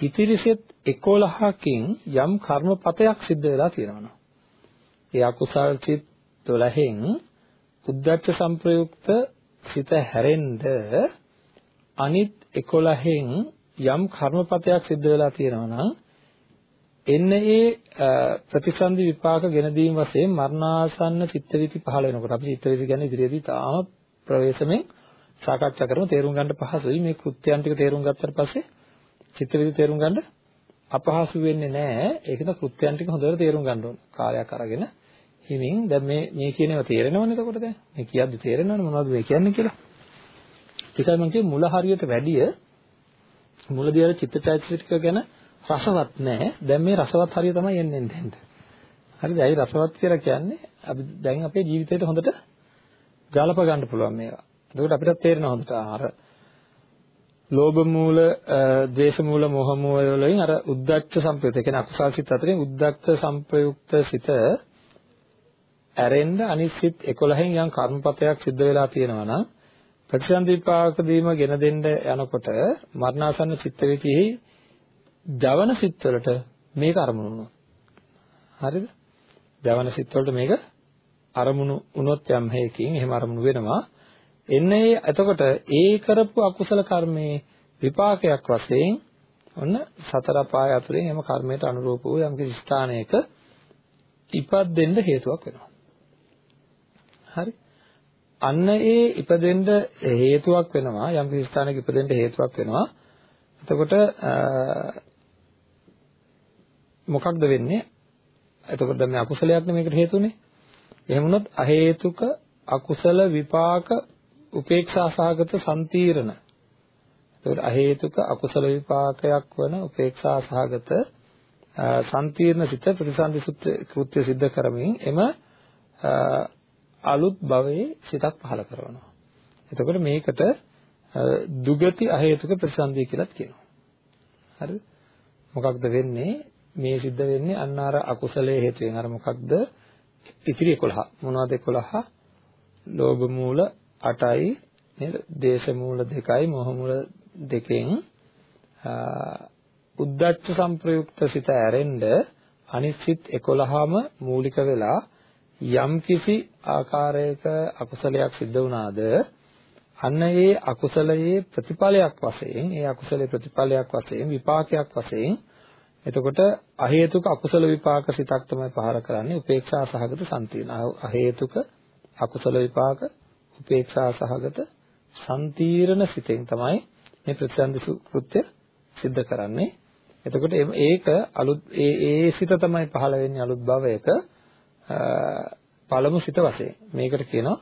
ඉතිරිසෙත් 11කින් යම් කර්මපතයක් සිද්ධ වෙලා තියෙනවා. ඒ අකුසල් සිත් 12න් උද්දච්ච සංප්‍රයුක්ත සිත හැරෙන්න අනිත් 11න් යම් කර්මපතයක් සිද්ධ වෙලා තියෙනවා නම් එන්න ඒ ප්‍රතිසන්දි විපාක ගෙන දීම වශයෙන් මරණාසන්න චිත්තවිති පහළ වෙනකොට අපි චිත්තවිති කියන්නේ ඉදිරියේදී තාම ප්‍රවේශමෙන් සාකච්ඡා කරමු තේරුම් ගන්න පහසුයි. මේ කෘත්‍යයන් ටික තේරුම් ගත්තට පස්සේ චිත්තවිති තේරුම් ගන්න අපහසු වෙන්නේ නැහැ. ඒකද කෘත්‍යයන් ටික හොඳට තේරුම් ගන්න ඕන. කාලයක් අරගෙන හිමින්. දැන් මේ මේ කියන ඒවා තේරෙනවනේ එතකොට දැන්. මේ කියද්දි තේරෙනවනේ මොනවද මේ කියන්නේ කියලා. ඒකයි මම කියේ මුල හරියට වැඩිය මුලදී අර චිත්තචෛතසික ගැන රසවත් නැහැ. දැන් මේ රසවත් හරිය තමයි එන්නේ එන්න. හරිද? ඇයි රසවත් කියලා කියන්නේ? අපි දැන් අපේ ජීවිතේට හොඳට ගලප ගන්න පුළුවන් මේවා. එතකොට අපිට තේරෙනවා හොඳට අර ලෝභ මූල, ද්වේෂ මූල, මෝහ මූල වලින් අර උද්දච්ච සංප්‍රයුක්ත, ඒ කියන්නේ අකුසල් සිත් අතරින් උද්දච්ච සංප්‍රයුක්ත සිත ඇරෙන්න අනිත් සිත් 11න් යම් කර්මපතයක් සිද්ධ වෙලා තියෙනවා නම් ප්‍රතිසන්දීපාක දීම ගෙන දෙන්න යනකොට මරණාසන්න චිත්ත වේතිෙහි ජවන සිත්වලට මේක අරමුණු වුණා. හරිද? ජවන සිත්වලට මේක අරමුණු වුණොත් යම් හේකින් එහෙම අරමුණු වෙනවා. එන්නේ එතකොට ඒ කරපු අකුසල කර්මයේ විපාකයක් වශයෙන් ඔන්න සතර පාය අතුරෙන් එම කර්මයට අනුරූප වූ යම් කිසි ස්ථානයක ඉපදෙන්න හේතුවක් වෙනවා. හරි? අන්න ඒ ඉපදෙන්න හේතුවක් වෙනවා යම් කිසි ස්ථානයක ඉපදෙන්න හේතුවක් වෙනවා. එතකොට මොකක්ද වෙන්නේ? එතකොට දැන් මේ අකුසලයක් නේ මේකට හේතුනේ. එහෙම වුණොත් අහේතුක අකුසල විපාක උපේක්ෂා සහගත සම්තිරණ. එතකොට අහේතුක අකුසල විපාකයක් වන උපේක්ෂා සහගත සම්තිරණ සිත ප්‍රතිසන්දි කෘත්‍ය සිද්ධ කරමින් එම අලුත් භවයේ සිතක් පහළ කරනවා. එතකොට මේකට දුගති අහේතුක ප්‍රතිසන්දිය කියලාත් කියනවා. හරිද? මොකක්ද වෙන්නේ? මේ සිද්ධ වෙන්නේ අන්න අර අකුසලයේ හේතුවෙන් අර මොකක්ද ඉතිරි 11 මොනවද 11 ලෝභ මූල 8යි නේද දේශ මූල 2යි මොහ මූල 2කින් උද්දච්ච සංප්‍රයුක්ත සිත ඇරෙන්න අනිත් සිත් 11ම මූලික වෙලා යම්කිසි ආකාරයක අකුසලයක් සිද්ධ වුණාද අන්න ඒ අකුසලයේ ප්‍රතිඵලයක් වශයෙන් ඒ අකුසලයේ ප්‍රතිඵලයක් වශයෙන් විපාකයක් වශයෙන් එතකොට අ හේතුක අකුසල විපාක සිතක් තමයි පහර කරන්නේ. උපේක්ෂා සහගත සම්තින. අ හේතුක අකුසල විපාක උපේක්ෂා සහගත සම්තිරණ සිතෙන් තමයි මේ ප්‍රතිසන්දි කෘත්‍ය සිද්ධ කරන්නේ. එතකොට ඒක අලුත් ඒ ඒ සිත තමයි පහළ වෙන්නේ අලුත් භවයක. පළමු සිත වශයෙන්. මේකට කියනවා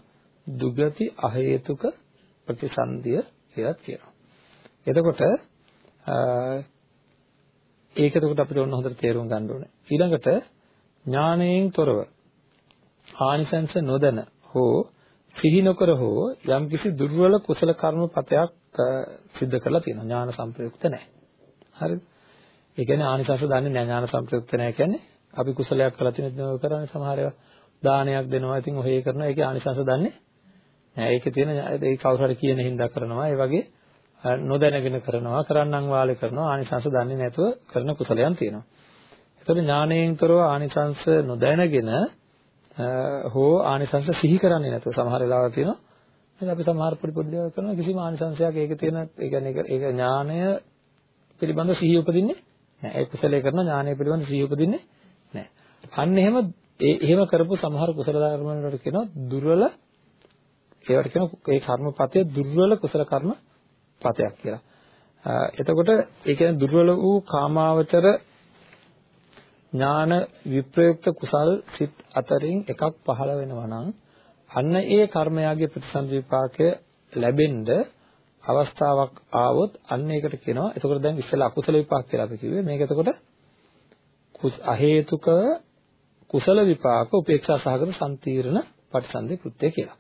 දුගති අහේතුක ප්‍රතිසන්දිය කියලා කියනවා. එතකොට ඒක එතකොට අපිට ඕන හොඳට තේරුම් ගන්න ඕනේ. ඊළඟට ඥාණයෙන් තොරව ආනිසංස නොදැන හෝ සිහි නොකර හෝ යම්කිසි දුර්වල කුසල කර්ම පතයක් සිද්ධ කරලා තියෙනවා. ඥාන සංප්‍රයුක්ත නැහැ. හරිද? ඒ කියන්නේ ආනිසංස දන්නේ නැහැ ඥාන සංප්‍රයුක්ත නැහැ කියන්නේ අපි කුසලයක් කළා තියෙනවා කරන්නේ සමහර ඒවා දානයක් දෙනවා. ඉතින් ඔහේ කරනවා. ඒකේ ආනිසංස දන්නේ නැහැ. ඒකේ තියෙන ඒ කවුරු හරි කියන හින්දා කරනවා. ඒ වගේ නොදැනගෙන කරනවා කරන්නම් වාලේ කරනවා ආනිසංස දන්නේ නැතුව කරන කුසලයන් තියෙනවා. ඒතකොට ඥාණයෙන් තොරව ආනිසංස නොදැනගෙන හෝ ආනිසංස සිහි කරන්නේ නැතුව සමහර වෙලාවල් තියෙනවා. එහෙනම් අපි සමහර පොඩි පොඩි දේවල් කරනවා කිසිම ආනිසංසයක් ඒකේ තියෙන ඒ කියන්නේ ඒක ඥාණය පිළිබඳ සිහිය උපදින්නේ නැහැ. ඒ කුසලයේ කරන ඥාණය පිළිබඳ සිහිය උපදින්නේ නැහැ. අන්න එහෙම ඒ එහෙම කරපු සමහර කුසල ධර්ම වලට කියනවා දුර්වල ඒවට කියනවා ඒ කර්මපතේ දුර්වල කුසල කර්ම පතයක් කියලා. එතකොට ඒ කියන්නේ දුර්වල වූ කාමාවචර ඥාන විප්‍රයුක්ත කුසල් සිත් අතරින් එකක් පහළ වෙනවා නම් අන්න ඒ කර්මයාගේ ප්‍රතිසන්දි විපාකය ලැබෙන්න අවස්ථාවක් ආවොත් අන්න ඒකට කියනවා එතකොට දැන් ඉස්සෙල්ලා අකුසල විපාක කියලා අපි කිව්වේ මේක එතකොට අහේතුක කුසල විපාක උපේක්ෂා සහගත සම්තිරණ පටිසන්ධි කෘත්‍ය කියලා.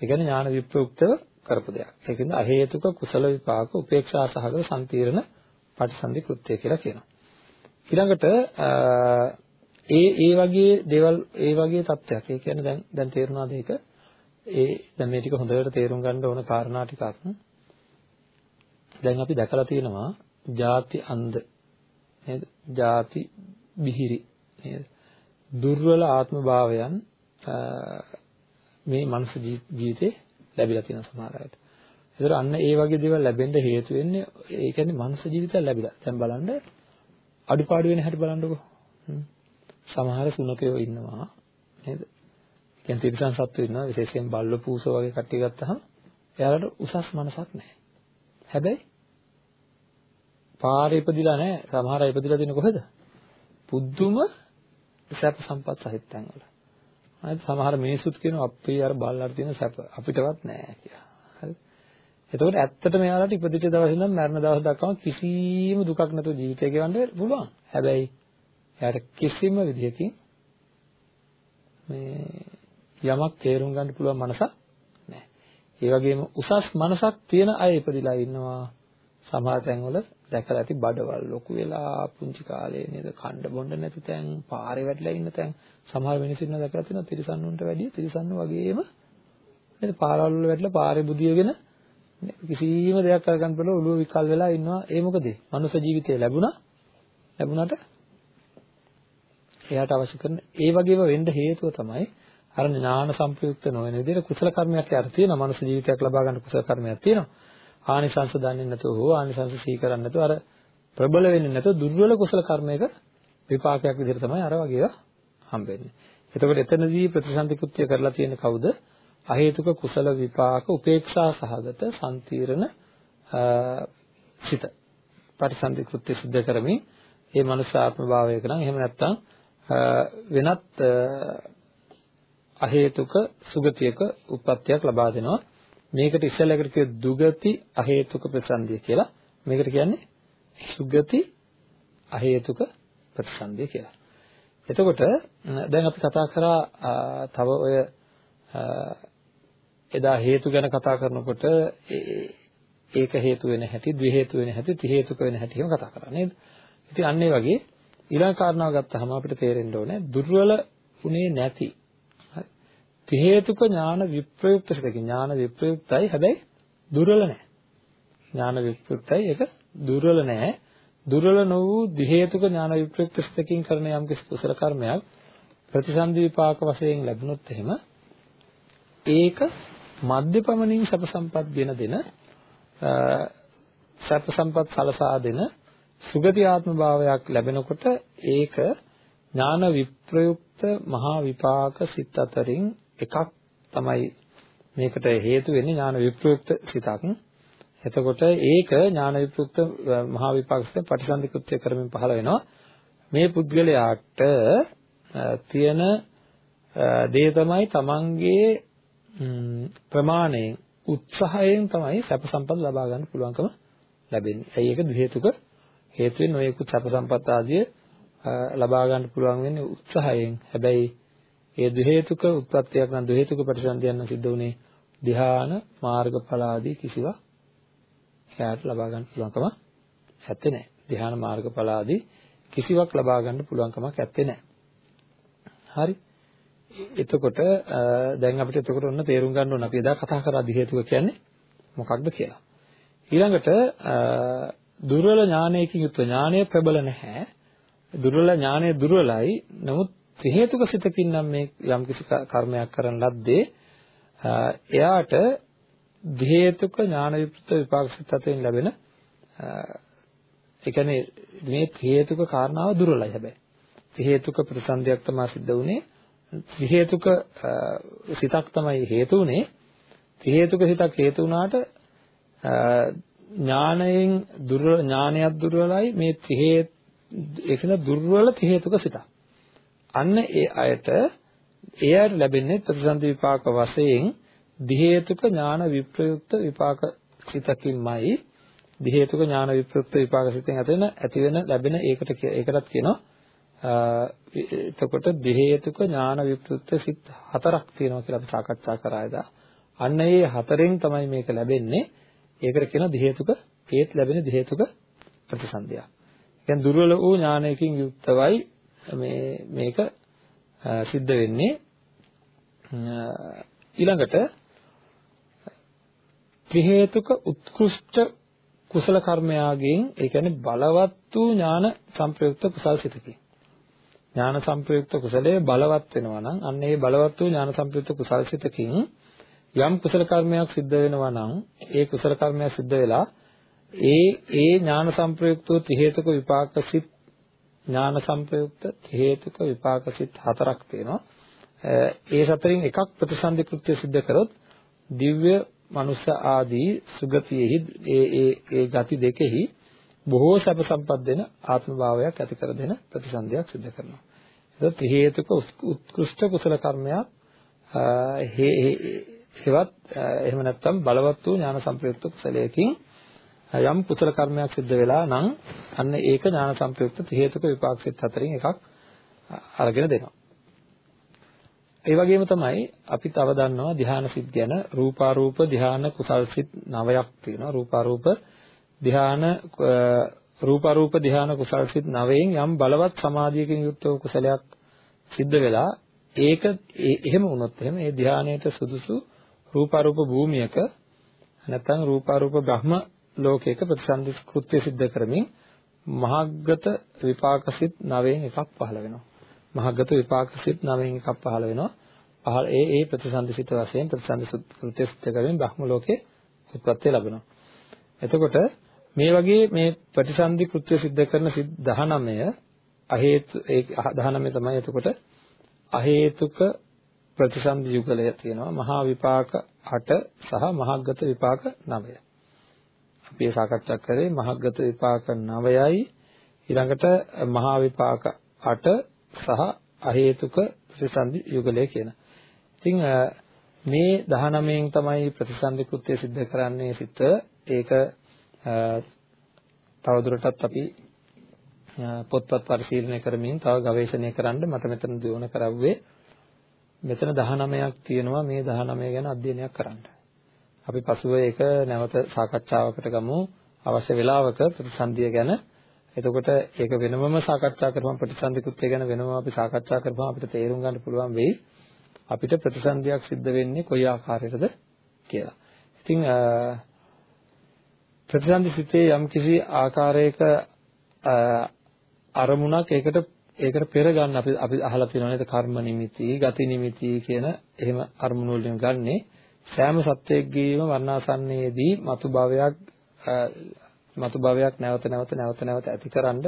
ඒ කියන්නේ ඥාන විප්‍රයුක්තව කරපු දෙයක්. ඒ කියන්නේ අ හේතුක කුසල විපාක උපේක්ෂා සහගත සම්තිරණ පටිසන්ධි කෘත්‍ය කියලා කියනවා. ඊළඟට ඒ ඒ වගේ දේවල් ඒ වගේ தත්වයක්. ඒ කියන්නේ දැන් දැන් තේරුණාද ඒක? ඒ දැන් මේ ටික හොඳට තේරුම් ගන්න ඕන කාරණා ටිකක්. දැන් අපි දැකලා තියෙනවා ಜಾති අන්ධ නේද? ಜಾති බිහිරි නේද? දුර්වල ආත්ම භාවයන් මේ මනුස්ස ජීවිතේ ලැබිලා තියෙන සමහර අයට. ඒතර අන්න ඒ වගේ දේවල් ලැබෙන්න හේතු වෙන්නේ ඒ කියන්නේ මනුස්ස ජීවිතය ලැබිලා. දැන් බලන්න අඩුපාඩු වෙන හැටි බලන්නකෝ. සමහර සුනකයෝ ඉන්නවා නේද? කියන්නේ තිරිසන් සත්තු ඉන්නවා විශේෂයෙන් බල්ල පූසෝ වගේ කට්ටිය ගත්තහම එයාලට උසස් මනසක් නැහැ. හැබැයි පාරේ ඉපදිලා නැහැ. සමහර අය ඉපදිලා තියෙන කොහෙද? පුදුම සැප සම්පත් සහිත තැන්වල. හරිද? සමහර මිනිස්සුත් කියනවා අපේ අර බල්ලට තියෙන සැප අපිටවත් නැහැ කියලා. හරිද? එතකොට ඇත්තටම එයාලට ඉපදිච්ච දවසේ ඉඳන් මරණ දවස් දක්වාම කිසිම දුකක් නැතුව ජීවිතය ගෙවන්න පුළුවන්. හැබැයි එයාට කිසිම විදිහකින් මේ යමක් තේරුම් ගන්න පුළුවන් මනසක් නැහැ. ඒ වගේම උසස් මනසක් තියෙන අය ඉපදිලා ඉන්නවා. සමහර තැන්වල දැකලා ඇති බඩවල් ලොකු වෙලා පුංචි කාලේ නේද කණ්ඩ බොණ්ඩ නැති තැන් පාරේ වැටලා ඉන්න තැන්. සමහර මිනිස්සු ඉන්නවා දැකලා තියෙනවා තිරිසන්නුන්ට වැඩිය තිරිසන්නු වගේම නේද? පාරවල් වල වැටලා පාරේ බුදියගෙන කිසිම දෙයක් කරගන්න බැලුව ඔළුව විකල් වෙලා ඉන්නවා. ඒ මොකද? මනුෂ්‍ය ජීවිතය ලැබුණා. ලැබුණාට එයාට අවශ්‍ය කරන ඒ වගේම වෙන්න හේතුව තමයි අර ඥාන සංප්‍රයුක්ත නොවන විදිහට කුසල කර්මයක් යාර තියෙනවා. මනුෂ්‍ය ජීවිතයක් ලබා ගන්න කුසල කර්මයක් තියෙනවා. ආනිසංස දන්නේ නැතුව හෝ ආනිසංස සී කරන්නේ නැතුව අර ප්‍රබල වෙන්නේ නැතුව දුර්වල කුසල කර්මයක විපාකයක් විදිහට තමයි අර වගේ හම්බෙන්නේ. එතකොට එතනදී ප්‍රතිසන්දි කෘත්‍ය කරලා තියෙන කවුද? අහේතුක කුසල විපාක උපේක්ෂා සහගත සම්තිරණ සිත. ප්‍රතිසන්දි කෘත්‍ය සිද්ධ කරමින් මේ මනුෂ්‍ය ආත්ම භාවයක නම් එහෙම නැත්නම් වෙනත් අහේතුක සුගතියක උප්පත්තියක් ලබා දෙනවා. මේකට ඉස්සෙල්ලාකට කිය දුගති අහේතුක ප්‍රතිසන්දිය කියලා. මේකට කියන්නේ සුගති අහේතුක ප්‍රතිසන්දිය කියලා. එතකොට දැන් අපි කතා කරා තව ඔය එදා හේතු ගැන කතා කරනකොට ඒක හේතු වෙන හැටි, ද්වි හේතු වෙන හැටි, ත්‍රි හේතුක වෙන හැටි එහෙම කතා කරා නේද? ඉතින් අන්න ඒ වගේ ඊළඟ කාරණාව ගත්තාම අපිට තේරෙන්න ඕනේ දුර්වල උනේ නැති ති හේතුක ඥාන විප්‍රයුක්ත සිතකින් ඥාන විප්‍රයුක්තයි හැබැයි දුර්වල නැහැ. ඥාන විප්‍රයුක්තයි ඒක දුර්වල නැහැ. දුර්වල නො වූ දි හේතුක ඥාන විප්‍රයුක්ත සිතකින් කරන යම් කිසි කුසල කර්මයක් ප්‍රතිසන්දි විපාක වශයෙන් ලැබුණොත් එහෙම ඒක මධ්‍යපමණින් සැප සම්පත් දෙන දෙන සැප සම්පත් සලසා දෙන සුගති ආත්ම භාවයක් ලැබෙනකොට ඒක ඥාන විප්‍රයුක්ත මහා විපාක සිත් අතරින් එකක් තමයි මේකට හේතු වෙන්නේ ඥාන විප්‍රයුක්ත සිතක්. එතකොට ඒක ඥාන විප්‍රයුක්ත මහා විපාක සිත ප්‍රතිසන්දි කෘත්‍ය කරමින් පහළ වෙනවා. මේ පුද්ගලයාට තියෙන දේ තමයි තමන්ගේ ප්‍රමාණයෙන් උත්සාහයෙන් තමයි සැප සම්පත් ලබා ගන්න පුළුවන්කම ලැබෙන්නේ. ඒ ඒක හේතුක හේතුවෙන් නොයෙකුත් සැප සම්පත් ආදිය ලබා ගන්න පුළුවන් වෙන්නේ උත්සාහයෙන්. හැබැයි ඒ ද්වි හේතුක උත්පත්තියක් නම් ද්වි හේතුක ප්‍රතිසන්දියක් නම් සිද්ධ වුණේ ධ්‍යාන මාර්ගඵල ආදී කිසිවක් එයාට ලබා ගන්න පුළුවන්කම නැත්තේ නෑ. ධ්‍යාන මාර්ගඵල ආදී කිසිවක් ලබා ගන්න පුළුවන්කමක් නැත්තේ නෑ. හරි. එතකොට දැන් අපිට එතකොට ඔන්න තේරුම් ගන්න ඕන අපි එදා කතා කරා ද්වි හේතුක කියන්නේ මොකක්ද කියලා. ඊළඟට දුර්වල ඥානයකින් යුක්ත ඥානය ප්‍රබල නැහැ. දුර්වල ඥානය දුර්වලයි. නමුත් ත්‍රි හේතුක සිතකින් නම් මේ යම්කිසි කර්මයක් කරන ලද්දේ එයාට ද්වි හේතුක ඥාන විප්‍රත විපාක සිත අතරින් ලැබෙන ඒ කියන්නේ මේ ත්‍රි හේතුක කාරණාව දුර්වලයි හැබැයි. ත්‍රි හේතුක ප්‍රතිසන්දියක් තමයි සිද්ධ වුනේ. ත්‍රි හේතුක සිතක් තමයි හේතු වුනේ. ත්‍රි හේතුක සිතක් හේතු වුණාට ඥානයෙන් දුර්වල ඥානයක් දුර්වලයි. මේ ත්‍රි හේතු ඒකන දුර්වල ත්‍රි හේතුක සිතක්. අන්න ඒ අයට එයාට ලැබෙන්නේ ප්‍රතිසන්දි විපාක වශයෙන් දි හේතුක ඥාන විප්‍රයුක්ත විපාක සිතකින්මයි දි හේතුක ඥාන විප්‍රයුක්ත විපාක සිතෙන් ඇතිවෙන ඇති වෙන ලැබෙන ඒකට ඒකටත් කියනවා එතකොට දි හේතුක ඥාන විප්‍රයුක්ත සිත් හතරක් තියෙනවා කියලා අපි සාකච්ඡා කරා එදා. අන්න ඒ හතරෙන් තමයි මේක ලැබෙන්නේ. ඒකට කියනවා දි හේතුක ඒත් ලැබෙන දි හේතුක ප්‍රතිසන්දිය. කියන්නේ දුර්වල වූ ඥානයකින් යුක්තවයි මේ මේක සිද්ධ වෙන්නේ ඊළඟට ත්‍රි හේතුක උත්කෘෂ්ඨ කුසල කර්මයාගෙන් ඒ කියන්නේ බලවත් වූ ඥාන සංප්‍රයුක්ත කුසල් සිතකින්. ඥාන සංප්‍රයුක්ත කුසලයේ බලවත් වෙනවා නම් අන්න ඒ බලවත් වූ ඥාන සංප්‍රයුක්ත කුසල් සිතකින් යම් කුසල කර්මයක් සිද්ධ වෙනවා නම් ඒ කුසල කර්මයක් සිද්ධ වෙලා ඒ ඒ ඥාන සංප්‍රයුක්ත වූ ත්‍රි හේතුක විපාක සිත් ඥාන සංප්‍රයුක්ත ත්‍රි හේතුක විපාක සිත් හතරක් තියෙනවා ඒ සතරින් එකක් ප්‍රතිසන්දි කෘත්‍ය සිද්ධ කරොත් දිව්‍ය මනුස්ස ආදී සුගතියෙහි ඒ ඒ ඒ ගති දෙකෙහි බොහෝ සැප සම්පත් දෙන ආත්ම භාවයක් ඇති කර දෙන ප්‍රතිසන්දියක් සිදු කරනවා. ඒක ත්‍රි හේතුක උත්කෘෂ්ඨ කුසල කර්මයක් හේවත් එහෙම නැත්නම් බලවත් වූ ඥාන සංප්‍රයුක්ත කුසලයකින් යම් කුසල කර්මයක් සිද්ධ වෙලා නම් අන්න ඒක ඥාන සංප්‍රයුක්ත ත්‍රි හේතුක විපාක සිත් හතරින් එකක් අරගෙන දෙනවා. ඒ වගේම තමයි අපි තව දන්නවා ධ්‍යාන සිත් ගැන රූපාරූප ධ්‍යාන කුසල් සිත් නවයක් තියෙනවා රූපාරූප ධ්‍යාන රූපාරූප ධ්‍යාන කුසල් සිත් නවයෙන් යම් බලවත් සමාධියකින් යුක්ත වූ කුසලයක් සිද්ධ වෙලා ඒක එහෙම වුණොත් එහෙම ඒ ධ්‍යානයට සුදුසු රූපාරූප භූමියක නැත්නම් රූපාරූප බ්‍රහ්ම ලෝකයක ප්‍රතිසන්දි කෘත්‍ය සිද්ධ කරමින් මහග්ගත විපාක සිත් නවයෙන් එකක් පහළ වෙනවා මහග්ගත විපාක සිත් නවයෙන් එකක් පහළ වෙනවා. පහළ ඒ ඒ ප්‍රතිසන්දිසිත වශයෙන් ප්‍රතිසන්දි කෘත්‍ය සිද්ධ කරමින් බ්‍රහ්ම ලෝකේ උත්පත්ති ලැබෙනවා. එතකොට මේ වගේ මේ ප්‍රතිසන්දි කෘත්‍ය සිද්ධ කරන සිත් 19 අහේතු ඒ 19 තමයි එතකොට අහේතුක ප්‍රතිසන්දි යුගලය තියෙනවා. මහා විපාක 8 සහ මහග්ගත විපාක 9. අපි ඒ සාකච්ඡා කරේ මහග්ගත විපාක 9යි ඊළඟට මහා විපාක 8 සහ අහේතුක ප්‍රතිසන්දි යුගලය කියන. ඉතින් මේ 19න් තමයි ප්‍රතිසන්දි කෘත්‍ය સિદ્ધ කරන්නේ සිත. ඒක තවදුරටත් අපි පොත්පත් පරිශීලනය කරමින් තව ගවේෂණය කරන්න මට මෙතන දියුණු කරවුවේ මෙතන 19ක් තියෙනවා මේ 19 ගැන අධ්‍යයනයක් කරන්න. අපි පසුව ඒක නැවත සාකච්ඡාවකට ගමු. අවශ්‍ය වෙලාවක ප්‍රතිසන්දිය ගැන. එතකොට ඒක වෙනමම සාකච්ඡා කරපුවම ප්‍රතිසන්දි කෘත්‍ය ගැන වෙනම අපි සාකච්ඡා කරපුවම අපිට තේරුම් ගන්න පුළුවන් වෙයි. අපිට ප්‍රතිසන්දියක් සිද්ධ වෙන්නේ කොයි ආකාරයකද කියලා. ඉතින් ප්‍රතිසන්දි සිතේ යම්කිසි ආකාරයක අරමුණක් ඒකට ඒකට පෙර ගන්න අපි අපි අහලා තියෙනවා නේද? කර්ම නිමිති, ගති නිමිති කියන එහෙම අරමුණු වලින් ගන්නේ. සෑම සත්වයකගේම වර්ණාසන්නයේදී මතු භවයක් මතු භවයක් නැවත නැවත නැවත නැවත ඇතිකරනද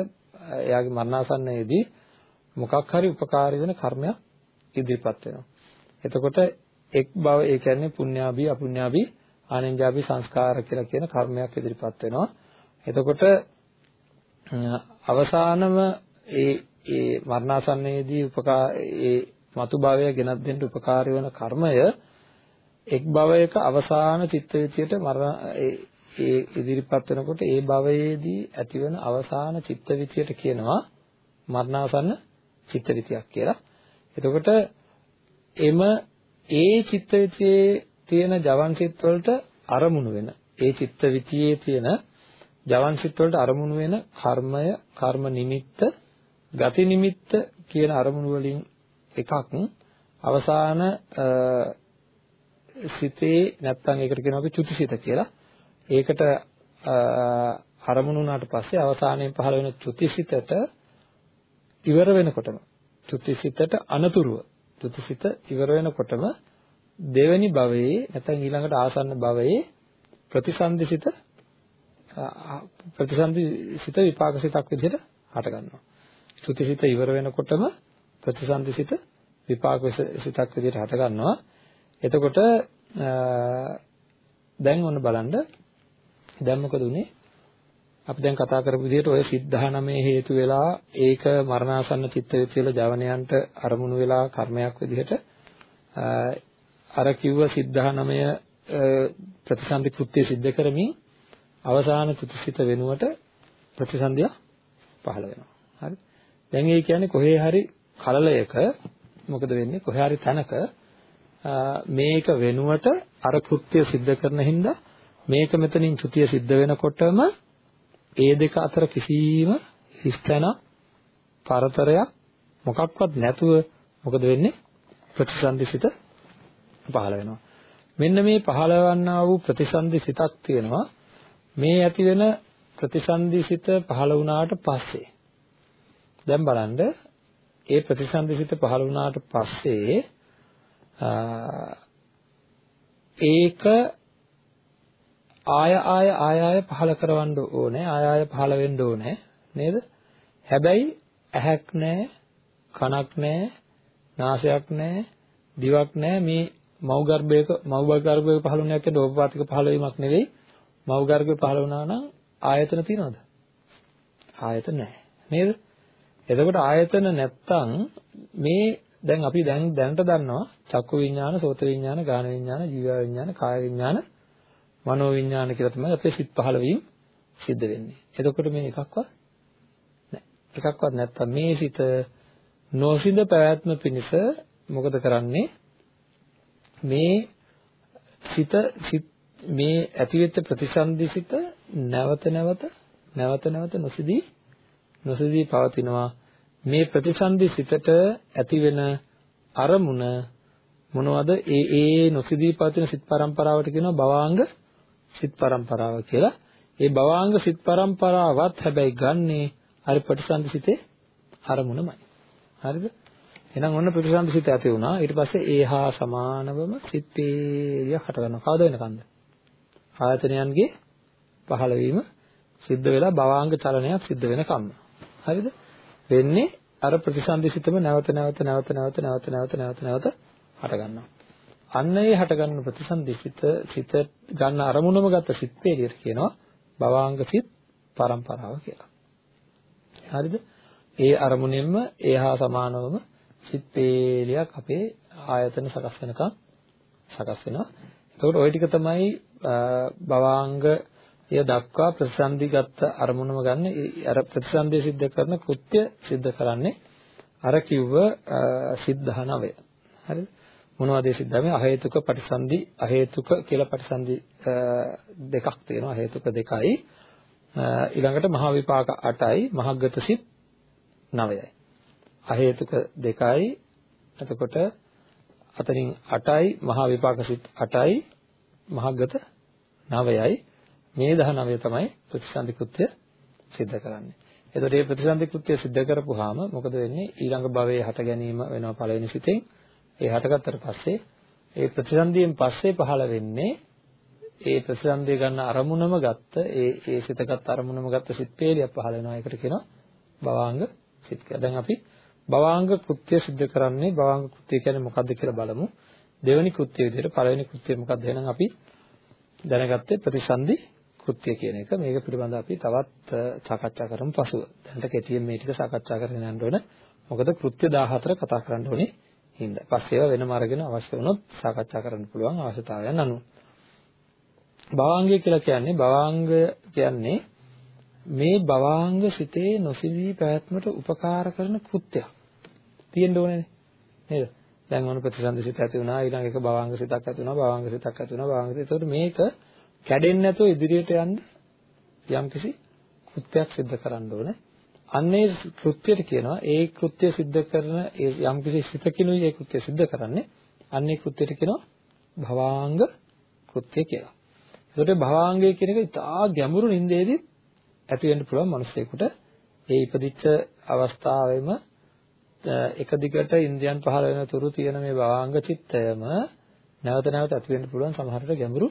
එයාගේ මරණාසන්නයේදී මොකක් හරි උපකාරී වෙන කර්මයක් ඉදිරිපත් වෙනවා. එතකොට එක් භව ඒ කියන්නේ පුණ්‍යාභි අපුණ්‍යාභි ආනෙන්ජාභි සංස්කාර කියලා කියන කර්මයක් ඉදිරිපත් වෙනවා. එතකොට අවසානම ඒ ඒ මරණාසන්නයේදී උපකා ඒ මතු භවය ගෙනත් දෙන්න උපකාරී වෙන කර්මය එක් භවයක අවසාන චිත්ත විචයට මරණ ඒ ඉදිරිපත් වෙනකොට ඒ භවයේදී ඇතිවන අවසාන චිත්ත විතියට කියනවා මරණාසන්න චිත්ත විතියක් කියලා. එතකොට එම ඒ චිත්ත විතියේ තියෙන ජවන් සිත් වලට අරමුණු වෙන ඒ චිත්ත විතියේ තියෙන ජවන් සිත් වලට අරමුණු වෙන කර්මය, කර්ම නිමිත්ත, ගති නිමිත්ත කියන අරමුණු වලින් එකක් අවසාන සිතේ නැත්තම් ඒකට කියනවා අපි චුතිසිත කියලා. ඒකට අරමුණු වුණාට පස්සේ අවසානයේ පහළ වෙන චුතිසිතට ඉවර වෙනකොටම චුතිසිතට අනතුරුව චුතිසිත ඉවර වෙනකොටම දෙවෙනි භවයේ නැත්නම් ඊළඟට ආසන්න භවයේ ප්‍රතිසන්දිසිත ප්‍රතිසන්දිසිත විපාකසිතක් විදිහට හට ගන්නවා. චුතිසිත ඉවර වෙනකොටම ප්‍රතිසන්දිසිත විපාකසිතක් විදිහට හට ගන්නවා. එතකොට දැන් ඔන්න බලන්න දැන් මොකද උනේ? අපි දැන් කතා කරපු විදිහට ඔය සිද්ධානමේ හේතු වෙලා ඒක මරණාසන්න චිත්ත වේතිවල ජවනයන්ට අරමුණු වෙලා කර්මයක් විදිහට අර කිව්ව සිද්ධානමය ප්‍රතිසන්දි කෘත්‍ය સિદ્ધ කරමින් අවසාන චුතිසිත වෙනුවට ප්‍රතිසන්දිය පහළ වෙනවා. හරි. දැන් ඒ කියන්නේ කොහේ හරි කලලයක මොකද වෙන්නේ? කොහේ හරි තැනක මේක වෙනුවට අර කෘත්‍ය සිද්ධ කරන හින්දා මේක මෙතනින් චුතිය සිද්ධ වෙනකොටම ඒ දෙක අතර කිසිම හිස්තන පරතරයක් මොකක්වත් නැතුව මොකද වෙන්නේ? ප්‍රතිසන්දිසිත පහළ වෙනවා. මෙන්න මේ පහළවන්නා වූ ප්‍රතිසන්දිසිතක් තියෙනවා. මේ ඇති වෙන ප්‍රතිසන්දිසිත පහළ වුණාට පස්සේ දැන් බලන්න ඒ ප්‍රතිසන්දිසිත පහළ වුණාට පස්සේ ඒක ආය ආය ආය ආය පහළ කරවන්න ඕනේ ආය ආය පහළ වෙන්න ඕනේ නේද? හැබැයි ඇහක් නැහැ කනක් නැහැ නාසයක් නැහැ දිවක් නැහැ. මේ මව් ගර්භයක මව් ගර්භයක පහළ වුණාක් කියන්නේ ඕපපාතික පහළ වීමක් නෙවෙයි. මව් ගර්භය පහළ වුණා නම් ආයතන තියනවද? ආයතන නැහැ නේද? එතකොට ආයතන නැත්තම් මේ දැන් අපි දැන් දැනට දන්නවා චක්කු විඥාන, සෝත විඥාන, ගාන විඥාන, ජීව විඥාන, කාය විඥාන, මනෝ විඥාන කියලා තමයි අපේ සිත් පහළ වීම සිද්ධ වෙන්නේ. එතකොට මේ එකක්වත් නැහැ. එකක්වත් නැත්තම් මේ සිත නොසිඳ පැවැත්ම පිණිස මොකද කරන්නේ? මේ සිත මේ ඇතිවෙච්ච ප්‍රතිසන්දිසිත නැවත නැවත නැවත නැවත නොසිදී නොසිදී පවතිනවා මේ ප්‍රතිසන්දි සිතට ඇතිවෙන අරමුණ මොනවද ඒ ඒ නොසිදී පවතින සිත් පරම්පරාවට කියනවා භවාංග සිත් පරම්පරාව කියලා. ඒ භවාංග සිත් පරම්පරාවත් හැබැයි ගන්නේ අර ප්‍රතිසන්දි සිතේ අරමුණමයි. හරිද? එහෙනම් ඔන්න ප්‍රතිසන්දි සිත ඇති වුණා. ඊට පස්සේ ඒ හා සමානවම සිත් පේලියක් හට ගන්නවා. කවද වෙනකන්ද? ආයතනයන්ගේ පහළවීම සිද්ධ වෙලා භවාංග චලනයක් සිද්ධ වෙනකම්ම. හරිද? වෙන්නේ අර ප්‍රතිසන්දිසිතම නැවත නැවත නැවත නැවත නැවත නැවත නැවත නැවත හට ගන්නවා. අන්න ඒ හට ගන්න ප්‍රතිසන්දිසිත සිත ගන්න අරමුණම ගත්ත සිත් පෙළියට කියනවා භවාංග සිත් පරම්පරාව කියලා. හරිද? ඒ අරමුණෙන්ම ඒහා සමානවම සිත් පෙළියක් අපේ ආයතන සකස් වෙනකම් සකස් වෙනවා. එතකොට ওই ටික තමයි භවාංග එය දක්වා ප්‍රතිසන්දිගත අරමුණම ගන්න. අර ප්‍රතිසන්දිය සිද්ධ කරන කෘත්‍ය සිද්ධ කරන්නේ අර කිව්ව සිද්ධ 9 හරිද? මොනවද ඒ සිද්ධ 9 අහේතුක ප්‍රතිසන්දි අහේතුක කියලා ප්‍රතිසන්දි දෙකක් තියෙනවා. අහේතුක දෙකයි. ඊළඟට මහ විපාක 8යි මහග්ගත සිත් 9යි අහේතුක දෙකයි. එතකොට අතනින් 8යි මහ විපාක සිත් 8යි මහග්ගත 9යි මේ 19 තමයි ප්‍රතිසන්දි කෘත්‍ය සිද්ධ කරන්නේ. එතකොට මේ ප්‍රතිසන්දි කෘත්‍ය සිද්ධ කරපුවාම මොකද වෙන්නේ? ඊළඟ භවයේ හට ගැනීම වෙනවා පළවෙනි සිතෙන්. ඒ හටගත්තට පස්සේ ඒ ප්‍රතිසන්දියෙන් පස්සේ පහළ වෙන්නේ ඒ ප්‍රතිසන්දිය ගන්න අරමුණම ගත්ත ඒ ඒ සිතගත් අරමුණම ගත්ත සිත් පේලියක් පහළ වෙනවා. ඒකට කියනවා භවාංග සිත් කියලා. දැන් අපි භවාංග කෘත්‍ය සිද්ධ කරන්නේ භවාංග කෘත්‍ය කියන්නේ මොකක්ද කියලා බලමු. දෙවෙනි කෘත්‍ය විදිහට පළවෙනි කෘත්‍ය මොකක්ද එහෙනම් අපි දැනගත්තේ ප්‍රතිසන්දි කෘත්‍ය කියන එක මේක පිළිබඳව අපි තවත් සාකච්ඡා කරමු පසුව. දැනට කෙටියෙන් මේ ටික සාකච්ඡා කරගෙන යන්න ඕන. මොකද කෘත්‍ය 14 කතා කරන්න ඕනේ හින්දා. පස්සේ ඒවා වෙනම අරගෙන අවශ්‍ය වුණොත් සාකච්ඡා කරන්න පුළුවන් අවශ්‍යතාවයන් අනුව. භවාංගය කියලා කියන්නේ භවාංග කියන්නේ මේ භවාංග සිතේ නොසිලී පැවැත්මට උපකාර කරන කෘත්‍යයක්. තියෙන්න ඕනේ නේද? දැන් මොන ප්‍රතිසන්දසිත ඇති වුණා ඊළඟ එක භවාංග සිතක් ඇති වුණා භවාංග සිතක් ඇති වුණා භවාංග සිත. ඒකට මේක කැඩෙන්නේ නැතුව ඉදිරියට යන්න යම්කිසි කෘත්‍යයක් සිද්ධ කරන්න ඕනේ. අන්නේ කෘත්‍යයට කියනවා ඒ කෘත්‍ය සිද්ධ කරන යම්කිසි සිතකිනුයි ඒ කෘත්‍ය සිද්ධ කරන්නේ. අන්නේ කෘත්‍යයට කියනවා භවාංග කෘත්‍ය කියලා. ඒකට භවාංගය කියන එක ඉතා ගැඹුරු නින්දේදී ඇති වෙන්න පුළුවන් මිනිස්සෙකුට ඒ ඉපදිච්ච අවස්ථාවෙම එක දිගට ඉන්ද්‍රියන් පහළ වෙන තුරු තියෙන මේ භවාංග චිත්තයම නැවත නැවත ඇති වෙන්න පුළුවන් සමහරට ගැඹුරු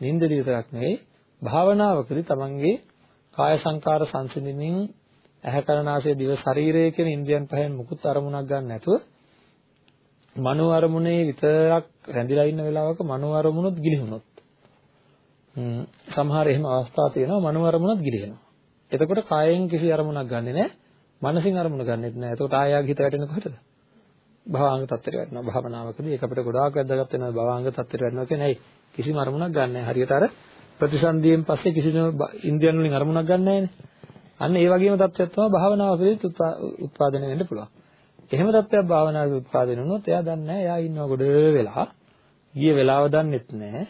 නින්දදී විතරක් නෙවෙයි භාවනාවකදී තමන්ගේ කාය සංකාර සංසිඳීමෙන් ඇහැ කරනාසය දිව ශරීරය කියන ඉන්ද්‍රියන් පහෙන් මුකුත් අරමුණක් ගන්න නැතුව මනෝ අරමුණේ විතරක් රැඳිලා ඉන්න වෙලාවක මනෝ අරමුණුත් ගිලිහුනොත්. සමහර එහෙම අවස්ථා තියෙනවා මනෝ අරමුණත් ගිලිහෙනවා. එතකොට කායෙන් කිසි අරමුණක් ගන්නෙ නැහැ මනසින් අරමුණ ගන්නෙත් නැහැ එතකොට ආයාග හිත වැටෙන කොහෙටද? භවාංග තත්ත්වයට වැටෙනවා. භාවනාවකදී ඒක අපිට ගොඩාක් වැදගත් වෙනවා. භවාංග තත්ත්වයට වැටෙනවා කියන්නේ කිසිම අරමුණක් ගන්න නැහැ. හරියට අර ප්‍රතිසන්දියෙන් පස්සේ කිසිම ඉන්ද්‍රියන් වලින් අරමුණක් ගන්න නැහැනේ. අන්න ඒ වගේම තත්ත්වයක් තමයි භාවනාවකදී උත්පාදනය වෙන්න පුළුවන්. එහෙම තත්ත්වයක් භාවනාවේ උත්පාදනය වුණොත් එයා දන්නේ නැහැ. එයා ඉන්නව ගොඩ වෙලා ගිය වෙලාව දන්නෙත් නැහැ.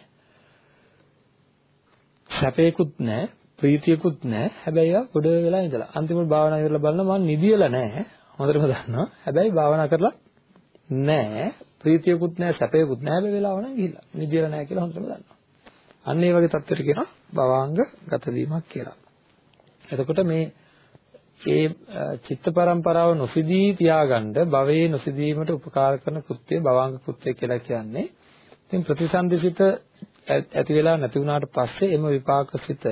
සැපේකුත් නැහැ, ප්‍රීතියකුත් නැහැ. හැබැයි එයා ගොඩ වෙලා ඉඳලා. අන්තිමට භාවනා කරලා බලන මම නිදියලා නැහැ. හොඳටම දන්නවා. හැබැයි භාවනා කරලා නැහැ. ප්‍රීතියකුත් නැහැ සැපයකුත් නැහැ හැබැයි වෙලාව නම් ගිහිල්ලා නිදිලා නැහැ කියලා හොඳටම දන්නවා. අන්න ඒ වගේ තත්ත්වයට කියනවා භවාංග ගත වීමක් කියලා. එතකොට මේ ඒ චිත්ත පරම්පරාව නොසිදී තියාගන්න භවයේ නොසිදීමට උපකාර කරන කෘත්‍යය භවාංග කෘත්‍යය කියලා කියන්නේ. ඉතින් ප්‍රතිසන්දිසිත ඇති වෙලා නැති වුණාට පස්සේ එම විපාකසිත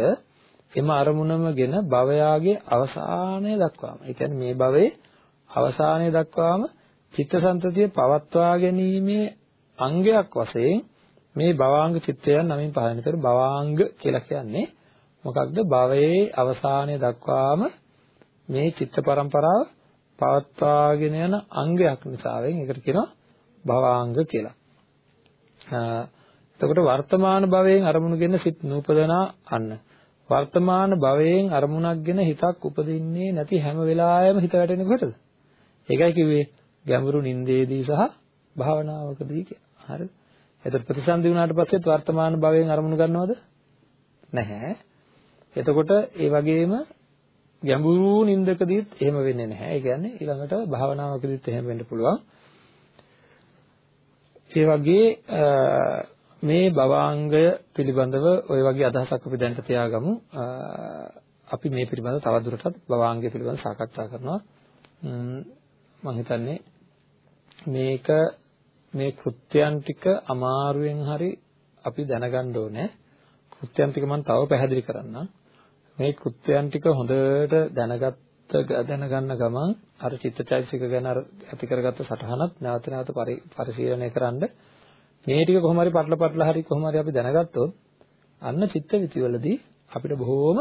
එම අරමුණමගෙන භවයාගේ අවසානය දක්වාම. ඒ කියන්නේ මේ භවයේ අවසානය දක්වාම චිත්තසංතතිය පවත්වා ගැනීමේ අංගයක් වශයෙන් මේ භවාංග චිත්තයන් නමින් පහළන කර භවාංග කියලා කියන්නේ මොකක්ද භවයේ අවසානය දක්වාම මේ චිත්ත පරම්පරාව පවත්වාගෙන යන අංගයක් නිසාවෙන් ඒකට කියනවා භවාංග කියලා. එතකොට වර්තමාන භවයෙන් අරමුණුගෙන සිත් නූපදනා අන්න. වර්තමාන භවයෙන් අරමුණක්ගෙන හිතක් උපදින්නේ නැති හැම වෙලාවෙම හිත වැටෙන්නේ කොහෙටද? ඒකයි කිව්වේ ගැඹුරු නින්දේදී සහ භාවනාවකදී කියලා. හරිද? එතකොට ප්‍රතිසන්දි වුණාට පස්සෙත් වර්තමාන භවයෙන් අරමුණු ගන්නවද? නැහැ. එතකොට ඒ වගේම ගැඹුරු නින්දකදීත් එහෙම වෙන්නේ නැහැ. ඒ කියන්නේ ඊළඟට භාවනාවකදීත් එහෙම වෙන්න පුළුවන්. ඒ වගේ මේ භවාංගය පිළිබඳව ওই වගේ අදහසක් අපි දැනට තියාගමු. අපි මේ පිළිබඳව තවදුරටත් භවාංගය පිළිබඳව සාකච්ඡා කරනවා. මම හිතන්නේ මේක මේ කෘත්‍යයන් ටික අමාරුවෙන් හරි අපි දැනගන්න ඕනේ. කෘත්‍යයන් ටික මම තව පැහැදිලි කරන්නම්. මේ කෘත්‍යයන් ටික හොඳට දැනගත්ත දැනගන්න ගමන් අර චිත්තචෛතසික ගැන අර ඇති කරගත්ත සටහනත් නැවත නැවත පරිශීලනය කරන්න මේ ටික කොහොම හරි පටල පටල හරි කොහොම හරි අපි දැනගත්තොත් අන්න චිත්ත විතිවලදී අපිට බොහෝම